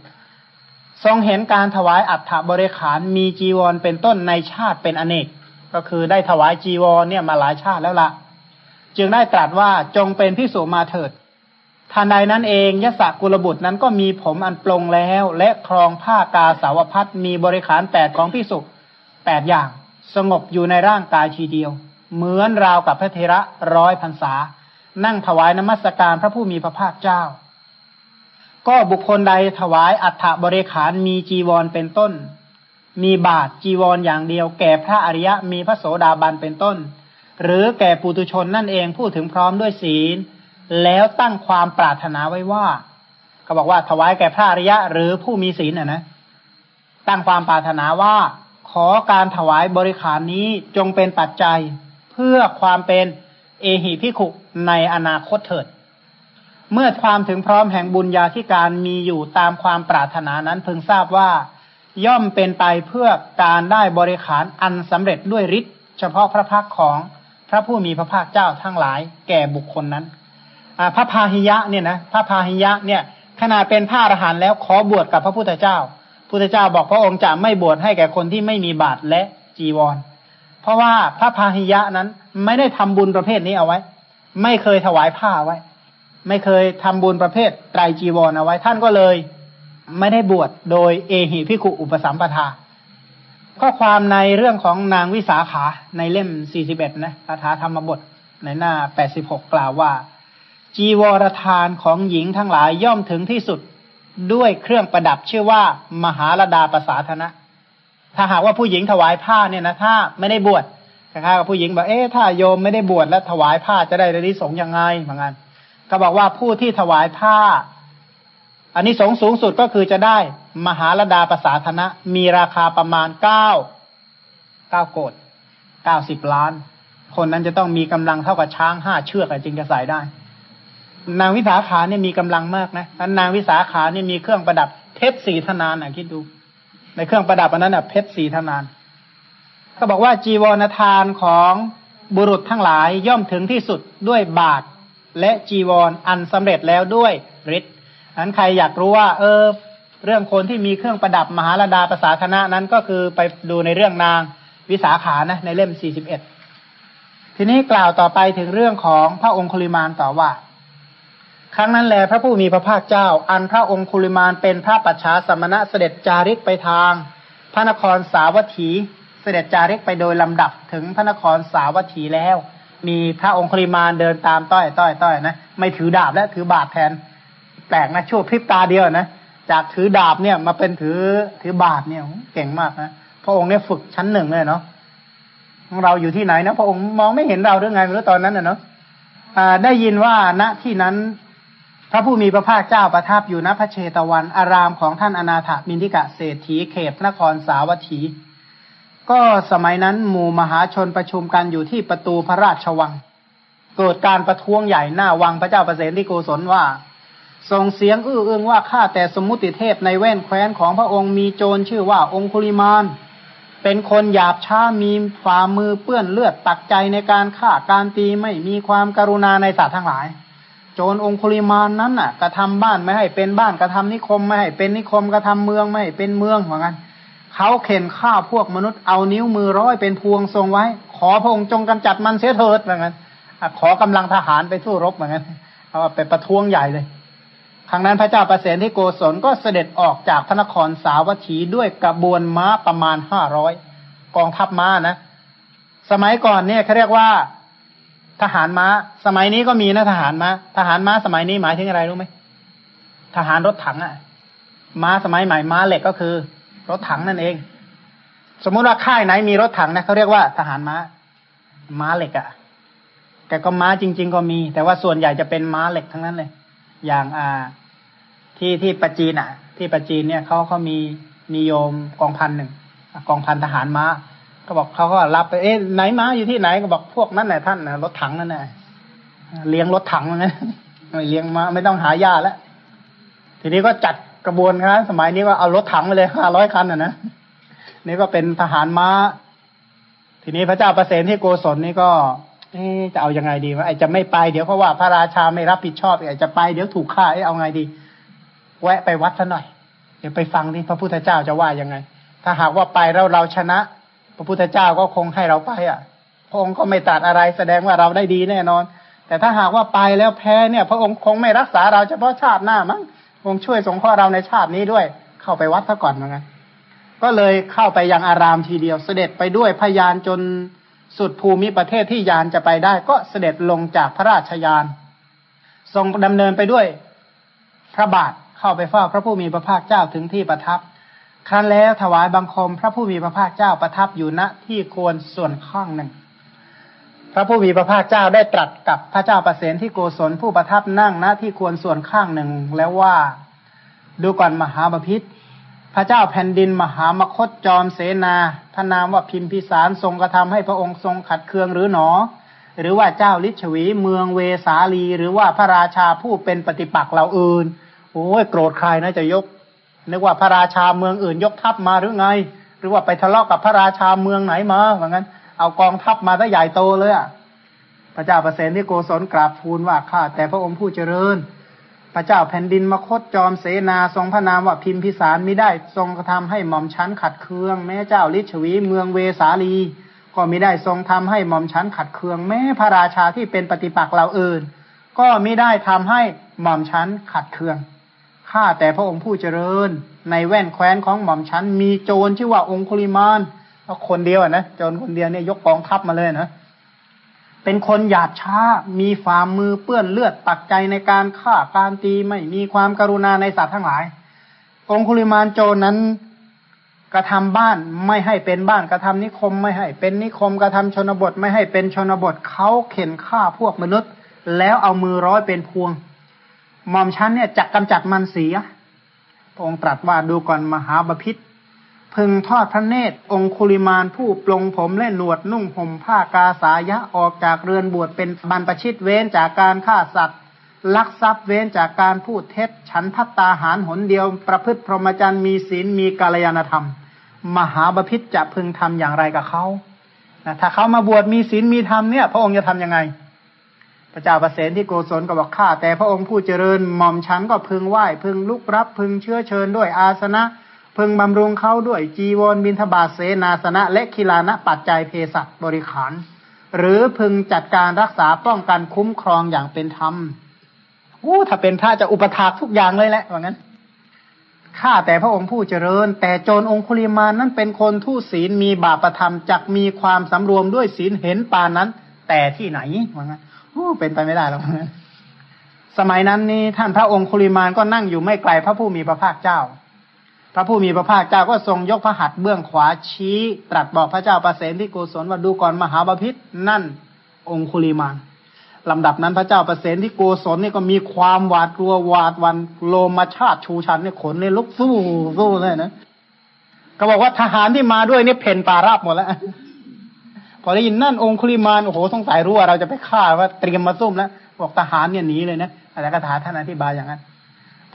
ทรงเห็นการถวายอัฐบริขารมีจีวรเป็นต้นในชาติเป็นอเนก ก็คือได้ถวายจีวรเนี่ยมาหลายชาติแล้วละจึงได้ตรัสว่าจงเป็นภิกษุมาเถิดทันใดนั้นเองยศกุลบุตรนั้นก็มีผมอันปลงแล้ว และครองผ้ากาสาวพัดมีบริขารแปดของพิสุแปดอย่าง สงบอยู่ในร่างกายทีเดียว เหมือนราวกับพระเทระร้อยพรรษา นั่งถวายนมัสการพระผู้มีพระภาคเจ้า ก็บุคคลใดถวายอัฐบริขารมีจีวรเป็นต้น มีบาทจีวรอย่างเดียว แก่พระอริยะมีพระโสดาบันเป็นต้น หรือแก่ปุตุชนนั่นเองพูดถึงพร้อมด้วยศีล แล้วตั้งความปรารถนาไว้ว่าเขาบอกว่าถวายแก่พระอริยะ หรือผู้มีศีลน่ะนะตั้งความปรารถนาว่า ขอการถวายบริขารนี้จงเป็นปัจจัย เพื่อความเป็นเอหิพิขุในอนาคตเถิด เมื่อความถึงพร้อมแห่งบุญญาธิการมีอยู่ตามความปรารถนานั้นพึงทราบว่า ย่อมเป็นไปเพื่อการได้บริขารอันสำเร็จด้วยฤทธิ์เฉพาะพระพักของพระผู้มีพระภาคเจ้าทั้งหลายแก่บุคคลนั้นพระพาหิยะเนี่ยนะพระพาหิยะเนี่ยขนาดเป็นพระอรหันต์แล้วขอบวชกับพระพุทธเจ้าพุทธเจ้าบอกพระองค์จะไม่บวชให้แก่คนที่ไม่มีบาตรและจีวร เพราะว่าพระพาหิยะนั้นไม่ได้ทำบุญประเภทนี้เอาไว้ ไม่เคยถวายผ้าไว้ ไม่เคยทำบุญประเภทไตรจีวรเอาไว้ท่านก็เลย ไม่ได้บวชโดยเอหิพิคุอุปสัมปทา ข้อความในเรื่องของนางวิสาขาในเล่ม 41 นะคาถาธรรมบทในหน้า 86 กล่าวว่า จีวรทานของหญิงทั้งหลายย่อมถึงที่สุดด้วยเครื่องประดับชื่อว่า มหาลดาประสาธนะ ถ้าหากว่าผู้หญิงถวายผ้าเนี่ยนะถ้าไม่ได้บวชนะครับผู้หญิงบอกเอ๊ะถ้าโยมไม่ได้บวชแล้วถวายผ้าจะได้รดิสงยังไงเหมือนกัน ก็บอกว่าผู้ที่ถวายผ้า อันนี้สงสูงสุดก็คือจะได้มหาลดาประสาธนะ มีราคาประมาณเก้าเก้าโกดเก้าสิบล้าน คนนั้นจะต้องมีกำลังเท่ากับช้างห้าเชือกจึงจะใส่ได้ นางวิสาขาเนี่ยมีกำลังมากนะนางวิสาขาเนี่ยมีเครื่องประดับเพชรสีธนานอะคิดดู ในเครื่องประดับอันนั้นอะเพชรสีธนานเขาบอกว่าจีวรทานของบุรุษทั้งหลายย่อมถึงที่สุดด้วยบาท และจีวรออันสำเร็จแล้วด้วยฤทธิ์นั้นใครอยากรู้ว่า เออ เรื่องคนที่มีเครื่องประดับมหาลดาภาษาธนะนั้นก็คือไปดูในเรื่องนางวิสาขานะในเล่มสี่สิบเอ็ดทีนี้กล่าวต่อไปถึงเรื่องของพระองคุลิมานต่อว่า ครั้งนั้นแลพระผู้มีพระภาคเจ้า อันพระองคุลิมานเป็นพระปัจฉาสมณะเสด็จจาริกไปทาง พระนครสาวัตถี เสด็จจาริกไปโดยลำดับถึงพระนครสาวัตถีแล้ว มีพระองคุลิมานเดินตามต้อยต้อยต้อยนะไม่ถือดาบและถือบาทแทน แปลกนะชั่วพริบตาเดียวนะจากถือดาบเนี่ยมาเป็นถือถือบาทเนี่ยเก่งมากนะพระองค์เนี่ยฝึกชั้นหนึ่งเลยเนาะเราอยู่ที่ไหนนะพระองค์มองไม่เห็นเราหรือไงไม่รู้ตอนนั้นนะเนาะได้ยินว่าณที่นั้น พระผู้มีพระภาคเจ้าประทับอยู่ณพระเชตวันอารามของท่านอนาถมินทิกะเศรษฐีเขตนครสาวัตถี ก็สมัยนั้นหมู่มหาชนประชุมกันอยู่ที่ประตูพระราชวัง เกิดการประท้วงใหญ่หน้าวังพระเจ้าประเสนที่โกศลว่าส่งเสียงอื้อเอื้องว่าข้าแต่สมมุติเทพในแว่นแคว้นของพระองค์มีโจรชื่อว่าองคุลิมาน เป็นคนหยาบช้ามีฝ่ามือเปื้อนเลือดตักใจในการฆ่าการตีไม่มีความกรุณาในสัตว์ทั้งหลาย โจรองคุลิมานนั้นน่ะ กระทาบ้านไม่ให้เป็นบ้านกระทานิคมไม่ให้เป็นนิคมกระทาเมืองไม่ให้เป็นเมืองเหมือนกัน เขาเข็นฆ่าพวกมนุษย์เอานิ้วมือร้อยเป็นพวงทรงไว้ ขอพระองค์จงกำจัดมันเสียเถิดเหมือนกันขอกำลังทหารไปสู้รบเหมือนกันเอาไปประท้วงใหญ่เลย ครั้งนั้นพระเจ้าประเสนที่โกศลก็เสด็จออกจากพระนครสาวัตถีด้วยกระบวนม้าประมาณห้าร้อยกองทัพม้านะ สมัยก่อนเนี่ยเขาเรียกว่าทหารม้า สมัยนี้ก็มีนะทหารม้า ทหารม้าสมัยนี้หมายถึงอะไรรู้ไหมทหารรถถังอะม้าสมัยใหม่ม้าเหล็กก็คือ รถถังนั่นเอง สมมุติว่าค่ายไหนมีรถถังนะเขาเรียกว่าทหารม้า ม้าเหล็กอะ แต่ก็ม้าจริง ๆ ก็มี แต่ว่าส่วนใหญ่จะเป็นม้าเหล็กทั้งนั้นเลย อย่างอ่าที่ที่ปจีนอะ ที่ปจีนเนี่ยเขาเขามีนิยมกองพันหนึ่งกองพันทหารม้าก็บอกเขาก็รับไปเอ๊ะไหนม้าอยู่ที่ไหนก็บอกพวกนั้นแหละท่านนะรถถังนั่นแหละเลี้ยงรถถังนะไม่เลี้ยงมาไม่ต้องหายาแล้วทีนี้ก็จัด กระบวนการสมัยนี้ก็เอารถถังไปเลยห้าร้อยคันอะนะนี่ก็เป็นทหารม้า ทีนี้พระเจ้าประเสนที่โกศลนี่ก็จะเอาอยัางไงดีวะไอจะไม่ไปเดี๋ยวเพราะว่าพระราชาไม่รับผิดชอบไอจะไปเดี๋ยวถูกฆ่าไอเอาไงดี แวะไปวัดซะหน่อย เดี๋ยวไปฟังที่พระพุทธเจ้าจะว่ายังไง ถ้าหากว่าไปแล้วเราชนะ พระพุทธเจ้าก็คงให้เราไปอะพระองค์ก็ไม่ตัดอะไรแสดงว่าเราได้ดีแน่นอน แต่ถ้าหากว่าไปแล้วแพ้เนี่ย พระองค์คงไม่รักษาเราเฉพาะชาติหน้ามั้ง คงช่วยสงเคราะห์เราในชาตินี้ด้วย เข้าไปวัดซะก่อนเหมือนกันก็เลยเข้าไปยังอารามทีเดียว เสด็จไปด้วยพยานจนสุดภูมิประเทศที่ยานจะไปได้ ก็เสด็จลงจากพระราชยาน ทรงดำเนินไปด้วยพระบาทเข้าไปเฝ้าพระผู้มีพระภาคเจ้าถึงที่ประทับ ครั้นแล้วถวายบังคมพระผู้มีพระภาคเจ้าประทับอยู่ณที่ควรส่วนข้างหนึ่ง พระผู้มีพระภาคเจ้าได้ตรัสกับพระเจ้าประเสนที่โกศลผู้ประทับนั่งณที่ควรส่วนข้างหนึ่งแล้วว่าดูก่อนมหาบพิษพระเจ้าแผ่นดินมหามคตจอมเสนาพระนามว่าพิมพิสารทรงกระทำให้พระองค์ทรงขัดเคืองหรือหนอ หรือว่าเจ้าลิชวีเมืองเวสาลี หรือว่าพระราชาผู้เป็นปฏิปักษ์เราอื่น โอ้ยโกรธใครนะจะยก นึกว่าพระราชาเมืองอื่นยกทัพมาหรือไง หรือว่าไปทะเลาะกับพระราชาเมืองไหนมาเหมือนกัน เอากองทัพมาซะใหญ่โตเลยอะพระเจ้าประเสนที่โกศลกราบทูลว่าข้าแต่พระองค์ผู้เจริญ พระเจ้าแผ่นดินมคตจอมเสนาทรงพระนามว่าพิมพิสารมิได้ทรงกระทำให้หม่อมชั้นขัดเคือง แม้เจ้าลิชวีเมืองเวสาลี ก็มิได้ทรงทำให้หม่อมชั้นขัดเคือง แม้พระราชาที่เป็นปฏิปักษ์เราอื่น ก็มิได้ทำให้หม่อมชั้นขัดเคืองข้าแต่พระองค์ผู้เจริญ ในแว่นแคว้นของหม่อมชั้นมีโจรชื่อว่าองคุลิมาน คนเดียวนะโจรคนเดียวเนี่ยยกกองทัพมาเลยนะเป็นคนหยาบช้า มีฝ่ามือเปื้อนเลือดตักใจในการฆ่าการตีไม่มีความกรุณาในสัตว์ทั้งหลาย องคุลิมานโจรนั้นกระทำบ้านไม่ให้เป็นบ้านกระทำนิคมไม่ให้ เป็นนิคมกระทำชนบทไม่ให้เป็นชนบทเขาเข็นฆ่าพวกมนุษย์ แล้วเอามือร้อยเป็นพวงหม่อมชั้นเนี่ยจะกำจัดมันเสียพระองค์ตรัสว่าดูก่อนมหาบพิษ พึงทอดพระเนตรองคุลิมานผู้ปลงผมและหนวดนุ่งห่มผ้ากาสายะออกจากเรือนบวชเป็นบรรพชิตเว้นจากการฆ่าสัตว์ลักทรัพย์เว้นจากการพูดเท็จ ฉันพัตตาหารหนเดียว ประพฤติพรหมจรรย์มีศีลมีกาลยานธรรม มหาบพิษจะพึงทำอย่างไรกับเขาถ้าเขามาบวชมีศีลมีธรรมเนี่ย พระองค์จะทํำยังไง พระเจ้าประเสนที่โกศลก็บอกข้าแต่พระองค์ผู้เจริญหม่อมฉันก็พึงไหว้พึงลุกรับพึงเชื้อเชิญด้วยอาสนะ พึงบำรุงเขาด้วยจีวรบินทบาทเสนาสนะ และคิลานะปัจจัยเพศัตบริขาร หรือพึงจัดการรักษาป้องกันคุ้มครองอย่างเป็นธรรมอู้ถ้าเป็นพระจะอุปถากทุกอย่างเลยแหละว่างั้นข้าแต่พระองค์ผู้เจริญ แต่โจรองคุลิมานั้นเป็นคนทุศีลมีบาปประธรรมจักมีความสำรวมด้วยศีลเห็นปานนั้น แต่ที่ไหนว่างั้นเป็นไปไม่ได้หรอกสมัยนั้นนี่ท่านพระองค์คุลิมานก็นั่งอยู่ไม่ไกลพระผู้มีพระภาคเจ้า พระผู้มีพระภาคเจ้าก็ทรงยกพระหัตถ์เบื้องขวาชี้ ตรัสบอกพระเจ้าประเสนที่โกศลว่าดูก่อนมหาบาพิษนั่นองคุลิมานลำดับนั้นพระเจ้าประเสนที่โกศลนี่ก็มีความหวาดกลัวหวาดวันโลมาชาติชูชันเนี่ยขนเนี่ยลุกสู้สู้เลยนะก็บอกว่าทหารที่มาด้วยเนี่ยเพ่นปาราบหมดแล้วพอได้ยินนั่นองคุลิมาลโอ้โหสงสัยรู้ว่าเราจะไปฆ่าว่าเตรียมมาซุ่มแล้วบอกทหารเนี่ยหนีเลยนะอรรถกถาท่านอธิบายอย่างนั้น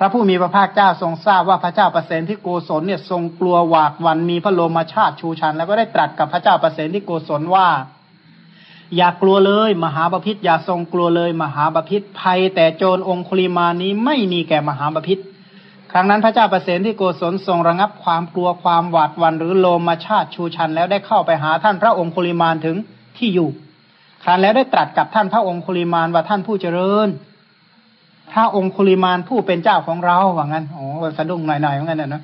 พระผู้มีพระภาคเจ้าทรงทราบว่าพระเจ้าประเสนที่โกศลเนี่ยทรงกลัวหวาดวันมีพระโลมาชาติชูชัน แล้วก็ได้ตรัสกับพระเจ้าประเสนที่โกศลว่า อย่ากลัวเลย มหาบพิตรอย่าทรงกลัวเลย มหาบพิตรภัยแต่โจรองคุลิมาลนี้ไม่มีแก่มหาบพิตรครั้งนั้นพระเจ้าปเสนทิโกศลทรงระงับความกลัวความหวาดหวั่นหรือโลมชาติชูชัน แล้วได้เข้าไปหาท่านพระองคุลิมาลถึงที่อยู่ ครั้นแล้วได้ตรัสกับท่านพระองคุลิมานว่าท่านผู้เจริญ พระองคุลิมานผู้เป็นเจ้าของเราว่างั้นโอ้สะดุ้งหน่อยๆเหมือนกันนะ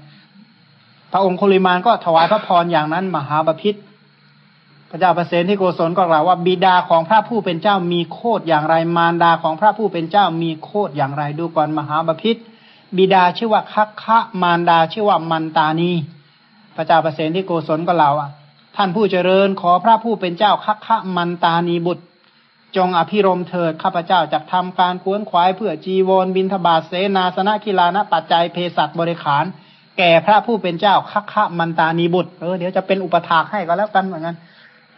พระองคุลิมานก็ถวายพระพรอย่างนั้น มหาบพิษพระเจ้าประเสนที่โกศลก็กล่าวว่าบิดาของพระผู้เป็นเจ้ามีโคดอย่างไร มารดาของพระผู้เป็นเจ้ามีโคดอย่างไรดูก่อนมหาบพิษบิดาชื่อว่าคัคคะมารดาชื่อว่ามันตานีพระเจ้าประเสนที่โกศลก็เล่าอะท่านผู้เจริญขอพระผู้เป็นเจ้าคัคคะมันตานีบุตร จงอภิรมเถิดข้าพเจ้าจะทำการควนขวายเพื่อจีวรบินทบาทเสนาสนะกีฬานะปัจจัยเพศัตบริขาร แก่พระผู้เป็นเจ้าคัคคะมันตานีบุตรเออเดี๋ยวจะเป็นอุปถากให้ก็แล้วกันเหมือนกัน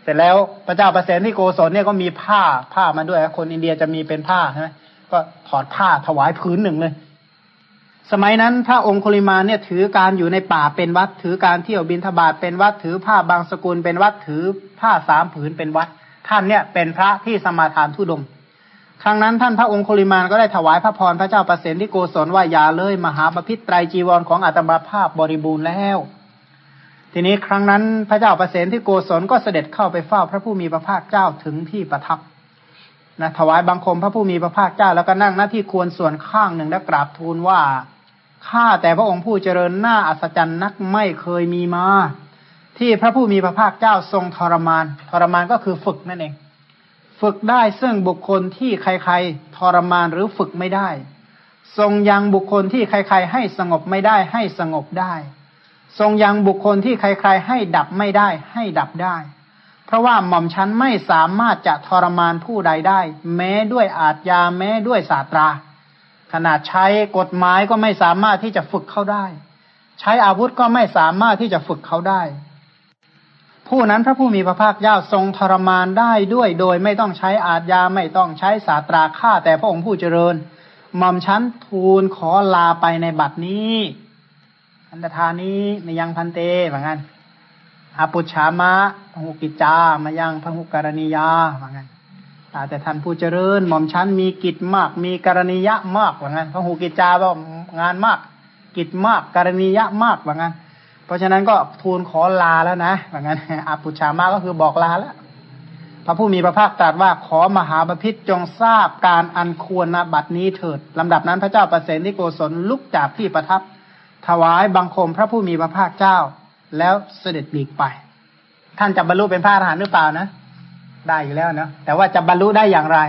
เสร็จแล้วพระเจ้าประเสนที่โกศลเนี่ยก็มีผ้าผ้ามาด้วย คนอินเดียจะมีเป็นผ้าใช่ไหมก็ถอดผ้าถวายพื้นหนึ่งเลย สมัยนั้นพระองค์คุลิมาเนี่ยถือการอยู่ในป่าเป็นวัด ถือการเที่ยวบินทบาทเป็นวัดถือผ้าบางสกุลเป็นวัดถือผ้าสามผืนเป็นวัด ท่านเนี่ยเป็นพระที่สมาทานทุดง ครั้งนั้นท่านพระองค์คุลิมานก็ได้ถวายพระพรพระเจ้าประเสนที่โกศลว่าอย่าเลยมหาปพิตรไตรจีวรของอาตมาภาพบริบูรณ์แล้ว ทีนี้ครั้งนั้นพระเจ้าประเสนที่โกศลก็เสด็จเข้าไปเฝ้าพระผู้มีพระภาคเจ้าถึงที่ประทับนะถวายบังคมพระผู้มีพระภาคเจ้าแล้วก็นั่งหน้าที่ควรส่วนข้างหนึ่งและกราบทูลว่าข้าแต่พระองค์ผู้เจริญหน้าอัศจรรย์นักไม่เคยมีมา ที่พระผู้มีพระภาคเจ้าทรงทรมาน ทรมานก็คือฝึกนั่นเอง ฝึกได้ซึ่งบุคคลที่ใครๆทรมานหรือฝึกไม่ได้ ทรงยังบุคคลที่ใครๆให้สงบไม่ได้ ให้สงบได้ ทรงยังบุคคลที่ใครๆให้ดับไม่ได้ ให้ดับได้ เพราะว่าหม่อมชั้นไม่สามารถจะทรมานผู้ใดได้ แม้ด้วยอาทยาแม้ด้วยศาสตรา ขนาดใช้กฎหมายก็ไม่สามารถที่จะฝึกเขาได้ ใช้อาวุธก็ไม่สามารถที่จะฝึกเขาได้ ผู้นั้นพระผู้มีพระภาคเจ้าทรงทรมานได้ด้วยโดยไม่ต้องใช้อาทยาไม่ต้องใช้สาตราฆ่าแต่พระองค์ผู้เจริญหม่อมชั้นทูลขอลาไปในบัดนี้อันตธานี้มายังพันเตเหมือนกันอาปุชามะพหุกิจจามายังพหุการณียาเหมือนกันแต่ท่านผู้เจริญ หม่อมชั้นมีกิจมาก มีกรณียะมากเหมือนกันพหุกิจจาบอกงานมาก กิจมากกรณียะมากเหมือนกัน เพราะฉะนั้นก็ทูลขอลาแล้วนะเหมือนกันอาปุชามะก็คือบอกลาแล้ว พระผู้มีพระภาคตรัสว่าขอมหาบพิษจงทราบการอันควรณบัดนี้เถิดลำดับนั้นพระเจ้าประเสนิโกศลลุกจากที่ประทับ ถวายบังคมพระผู้มีพระภาคเจ้า แล้วเสด็จหลีกไป ท่านจะบรรลุเป็นพระอรหันต์หรือเปล่านะ ได้อยู่แล้วนะแต่ว่าจะบรรลุได้อย่างไร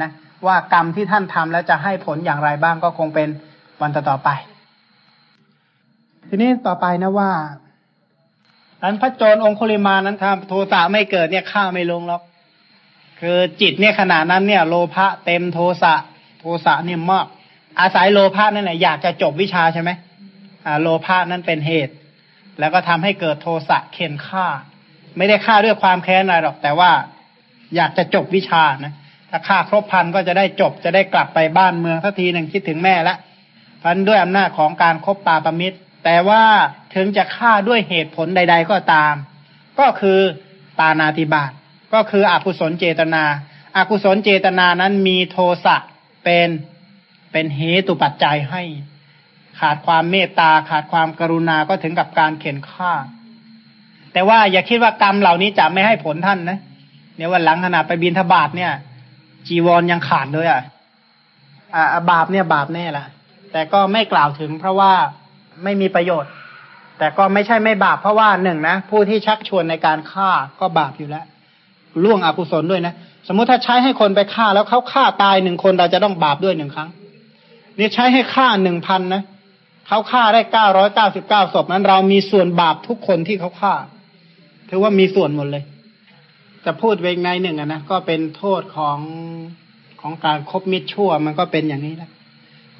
นะว่ากรรมที่ท่านทำแล้วจะให้ผลอย่างไรบ้างก็คงเป็นวันต่อไป ทีนี้ต่อไปนะว่าอันพระโจรองคุลิมานั้นทำโทสะไม่เกิดเนี่ยฆ่าไม่ลงหรอก คือจิตเนี่ยขณะนั้นเนี่ย โลภะเต็มโทสะโทสะเนี่ยมากอาศัยโลภะนั่นแหละอยากจะจบวิชาใช่ไหมอ่า โลภะนั้นเป็นเหตุ แล้วก็ทำให้เกิดโทสะเข็นฆ่า ไม่ได้ฆ่าด้วยความแค้นอะไรหรอก แต่ว่าอยากจะจบวิชานะถ้าฆ่าครบพันก็จะได้จบจะได้กลับไปบ้านเมืองสักทีหนึ่งคิดถึงแม่ละพันด้วยอำนาจของการครบปาประมิตร แต่ว่าถึงจะฆ่าด้วยเหตุผลใด ๆ ก็ตาม ก็คือปานาติบาตก็คืออกุศลเจตนาอากุศลเจตนานั้นมีโทสะเป็นเป็นเหตุปัจจัยให้ ขาดความเมตตาขาดความกรุณาก็ถึงกับการเข็นฆ่า แต่ว่าอย่าคิดว่ากรรมเหล่านี้จะไม่ให้ผลท่านนะเนี่ยวันหลังขนาดไปบินทบาทเนี่ย จีวรยังขาดเลยอะอ่าบาปเนี่ยบาปแน่ละแต่ก็ไม่กล่าวถึงเพราะว่า ไม่มีประโยชน์ แต่ก็ไม่ใช่ไม่บาปเพราะว่าหนึ่งนะผู้ที่ชักชวนในการฆ่าก็บาปอยู่แล้วล่วงอกุศลด้วยนะ สมมุติถ้าใช้ให้คนไปฆ่าแล้วเขาฆ่าตายหนึ่งคนเราจะต้องบาปด้วยหนึ่งครั้ง นี่ใช้ให้ฆ่าหนึ่งพันนะเขาฆ่าได้เก้าร้อยเก้าสิบเก้าศพนั้น เรามีส่วนบาปทุกคนที่เขาฆ่าถือว่ามีส่วนหมดเลย จะพูดเวงในหนึ่งนะก็เป็นโทษของของการครบมิตรชั่ว มันก็เป็นอย่างนี้แหละ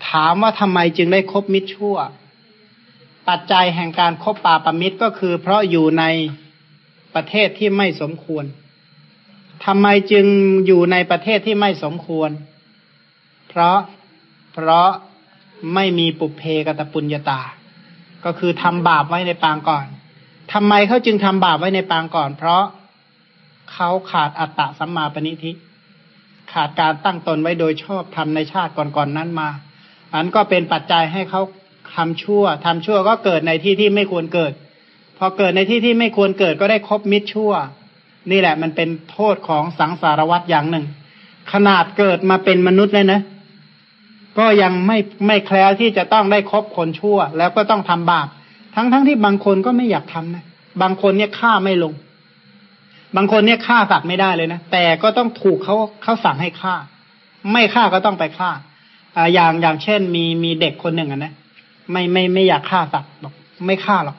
ถามว่าทำไมจึงได้คบมิตรชั่ว ปัจจัยแห่งการครบป่าปมิตรก็คือ เพราะอยู่ในประเทศที่ไม่สมควรทำไมจึงอยู่ในประเทศที่ไม่สมควร เพราะเพราะไม่มีปุเพกตปุญญาตา ก็คือทำบาปไว้ในปางก่อนทำไมเขาจึงทำบาปไว้ในปางก่อน เพราะเขาขาดอัตตะสัมมาปณิธิ ขาดการตั้งตนไว้โดยชอบทำในชาติก่อนๆนนั้นมา อันก็เป็นปัจจัยให้เขา ทำชั่วทำชั่วก็เกิดในที่ที่ไม่ควรเกิด พอเกิดในที่ที่ไม่ควรเกิดก็ได้คบมิตรชั่ว นี่แหละมันเป็นโทษของสังสารวัฏอย่างหนึ่ง ขนาดเกิดมาเป็นมนุษย์เลยนะ ก็ยังไม่ไม่แคล้วที่จะต้องได้คบคนชั่ว แล้วก็ต้องทำบาปทั้งทั้งที่บางคนก็ไม่อยากทำนะบางคนเนี่ยฆ่าไม่ลง บางคนเนี่ยฆ่าสัตว์ไม่ได้เลยนะ แต่ก็ต้องถูกเขาเขาสั่งให้ฆ่า ไม่ฆ่าก็ต้องไปฆ่า อ่าอย่างอย่างเช่น มีมีเด็กคนหนึ่งอะนะ ไม่ไม่ไม่อยากฆ่าสัตว์บอกไม่ฆ่าหรอก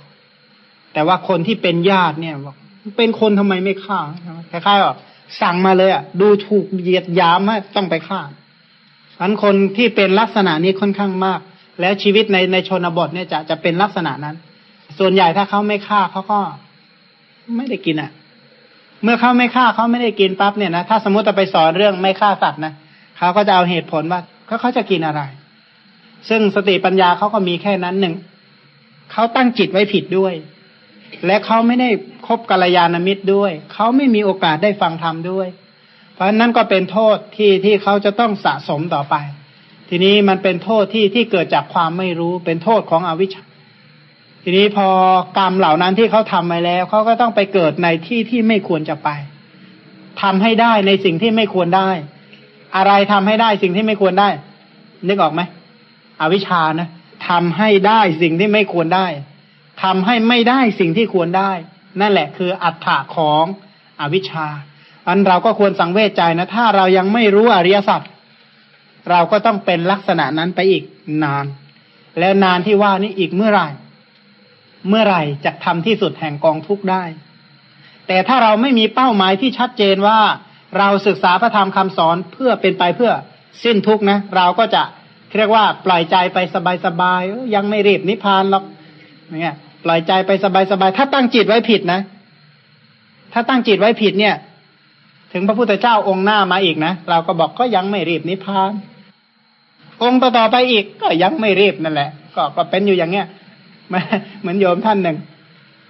แต่ว่าคนที่เป็นญาติเนี่ยบอกเป็นคนทำไมไม่ฆ่าคล้ายๆว่าสั่งมาเลยอะ ดูถูกเหยียดยามว่าต้องไปฆ่าอันคนที่เป็นลักษณะนี้ค่อนข้างมาก แล้วชีวิตในในชนบทเนี่ยจะจะเป็นลักษณะนั้น ส่วนใหญ่ถ้าเขาไม่ฆ่าเขาก็ไม่ได้กินอะ เมื่อเขาไม่ฆ่าเขาไม่ได้กินปั๊บเนี่ยนะถ้าสมมติจะไปสอนเรื่องไม่ฆ่าสัตว์นะเขาก็จะเอาเหตุผลว่าเขาเขาจะกินอะไร ซึ่งสติปัญญาเขาก็มีแค่นั้นหนึ่งเขาตั้งจิตไว้ผิดด้วย และเขาไม่ได้คบกัลยาณมิตรด้วยเขาไม่มีโอกาสได้ฟังธรรมด้วย เพราะนั้นก็เป็นโทษที่ที่เขาจะต้องสะสมต่อไป ทีนี้มันเป็นโทษที่ที่เกิดจากความไม่รู้เป็นโทษของอวิชชาทีนี้พอกรรมเหล่านั้นที่เขาทำไปแล้วเขาก็ต้องไปเกิดในที่ที่ไม่ควรจะไปทำให้ได้ในสิ่งที่ไม่ควรได้ อะไรทำให้ได้สิ่งที่ไม่ควรได้ นึกออกไหม อวิชชานะทำให้ได้สิ่งที่ไม่ควรได้ทำให้ไม่ได้สิ่งที่ควรได้ นั่นแหละคืออัตถะของอวิชชา อันเราก็ควรสังเวชใจนะ ถ้าเรายังไม่รู้อริยสัจเราก็ต้องเป็นลักษณะนั้นไปอีกนาน แล้วนานที่ว่านี้อีกเมื่อไหร่ เมื่อไหร่จะทำที่สุดแห่งกองทุกได้ แต่ถ้าเราไม่มีเป้าหมายที่ชัดเจนว่า เราศึกษาพระธรรมคำสอนเพื่อเป็นไปเพื่อสิ้นทุกนะ เราก็จะ เรียกว่าปล่อยใจไปสบายๆยังไม่รีบนิพพานหรอกเนี่ยปล่อยใจไปสบายๆถ้าตั้งจิตไว้ผิดนะ ถ้าตั้งจิตไว้ผิดเนี่ย ถึงพระพุทธเจ้าองค์หน้ามาอีกนะเราก็บอกก็ยังไม่รีบนิพพาน องค์ต่อไปอีกก็ยังไม่รีบนั่นแหละ ก็ก็เป็นอยู่อย่างเงี้ยเหมือนโยมท่านหนึ่ง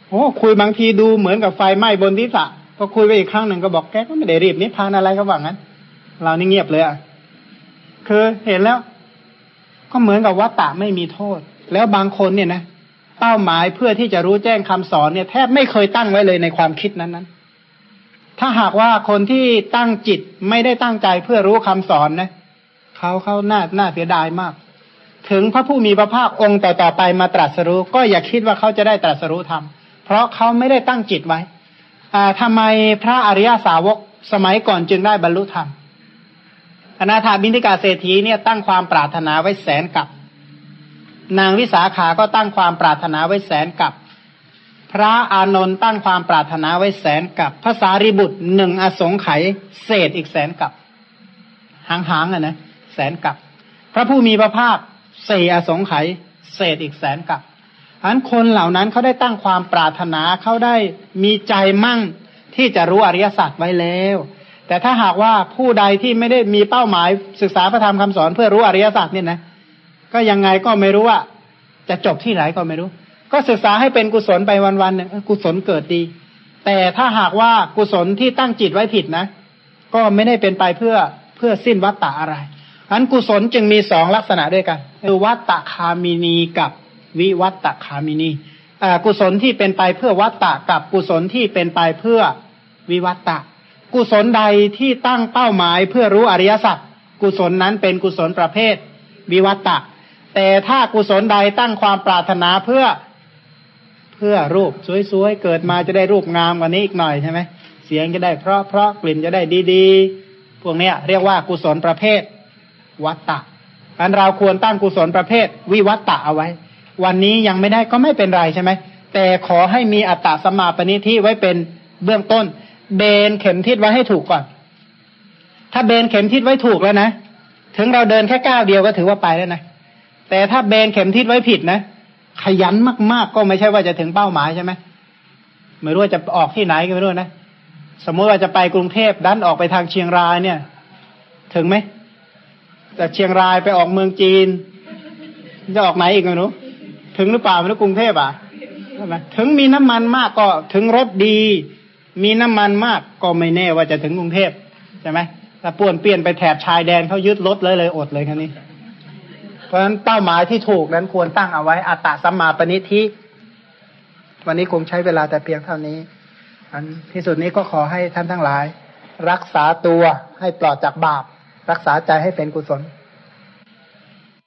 โอ้คุยบางทีดูเหมือนกับไฟไหม้บนทิศะพอคุยไปอีกครั้งหนึ่งก็บอกแกก็ไม่ได้รีบนิพพานอะไรก็ว่างั้น เรานี่เงียบเลยอะคือเห็นแล้ว ก็เหมือนกับวัตตะไม่มีโทษ แล้วบางคนเนี่ยนะเป้าหมายเพื่อที่จะรู้แจ้งคำสอนเนี่ยแทบไม่เคยตั้งไว้เลยในความคิดนั้นนั้นถ้าหากว่าคนที่ตั้งจิตไม่ได้ตั้งใจเพื่อรู้คำสอนนะเขาเขาน่าน่าเสียดายมาก ถึงพระผู้มีพระภาคองค์ต่อๆไปมาตรัสรู้ ก็อย่าคิดว่าเขาจะได้ตรัสรู้ธรรมเพราะเขาไม่ได้ตั้งจิตไว้อ่าทำไมพระอริยสาวกสมัยก่อนจึงได้บรรลุธรรม อนาถาบินทิกาเศรษฐีเนี่ยตั้งความปรารถนาไว้แสนกับ นางวิสาขาก็ตั้งความปรารถนาไว้แสนกับ พระอานนท์ตั้งความปรารถนาไว้แสนกับพระสารีบุตรหนึ่งอสงไขยเศษอีกแสนกับหางๆอะนะแสนกับ พระผู้มีพระภาคสี่อสงไขยเศษอีกแสนกับอันคนเหล่านั้นเขาได้ตั้งความปรารถนาเขาได้มีใจมั่งที่จะรู้อริยสัจไว้แล้ว แต่ถ้าหากว่าผู้ใดที่ไม่ได้มีเป้าหมายศึกษาพระธรรมคำสอนเพื่อรู้อริยสัจเนี่ยนะก็ยังไงก็ไม่รู้ว่า จะจบที่ไหนก็ไม่รู้ ก็ศึกษาให้เป็นกุศลไปวันๆหนึ่งกุศลเกิดดี แต่ถ้าหากว่ากุศลที่ตั้งจิตไว้ผิดนะ ก็ไม่ได้เป็นไปเพื่อเพื่อสิ้นวัตตะอะไรอันกุศลจึงมีสองลักษณะด้วยกันคือวัตตะคามินีกับวิวัตตคามินีกุศลที่เป็นไปเพื่อวัตตะกับกุศลที่เป็นไปเพื่อวิวัตตะ กุศลใดที่ตั้งเป้าหมายเพื่อรู้อริยสัจกุศลนั้นเป็นกุศลประเภทวิวัตตะ แต่ถ้ากุศลใดตั้งความปรารถนาเพื่อเพื่อรูปสวยๆเกิดมาจะได้รูปงามกว่านี้อีกหน่อยใช่ไหมเสียงจะได้เพราะเพราะกลิ่นจะได้ดีๆ พวกเนี้ยเรียกว่ากุศลประเภทวัตตะอันเราควรตั้งกุศลประเภทวิวัตตะเอาไว้ วันนี้ยังไม่ได้ก็ไม่เป็นไรใช่ไหมแต่ขอให้มีอัตตาสมาปณิที่ไว้เป็นเบื้องต้น เบนเข็มทิศไว้ให้ถูกก่อน ถ้าเบนเข็มทิศไว้ถูกแล้วนะ ถึงเราเดินแค่ก้าวเดียวก็ถือว่าไปแล้วนะ แต่ถ้าเบนเข็มทิศไว้ผิดนะ ขยันมากๆก็ไม่ใช่ว่าจะถึงเป้าหมายใช่ไหม ไม่รู้ว่าจะออกที่ไหนก็ไม่รู้นะ สมมติว่าจะไปกรุงเทพดันออกไปทางเชียงรายเนี่ย ถึงไหมจากเชียงรายไปออกเมืองจีน จะออกไหนอีกไม่รู้ ถึงหรือเปล่าไม่รู้กรุงเทพอะ ถึงมีน้ำมันมากก็ถึงรถดี มีน้ำมันมากก็ไม่แน่ว่าจะถึงกรุงเทพใช่ไหมถ้าป่วนเปลี่ยนไปแถบชายแดนเขายึดรถเลยเลยอดเลยคันนี้ เพราะฉะนั้นเป้าหมายที่ถูกนั้นควรตั้งเอาไว้อัตตาสัมมาปณิทิวันนี้คงใช้เวลาแต่เพียงเท่านี้ อันที่สุดนี้ก็ขอให้ท่านทั้งหลาย รักษาตัวให้ปลอดจากบาป รักษาใจให้เป็นกุศล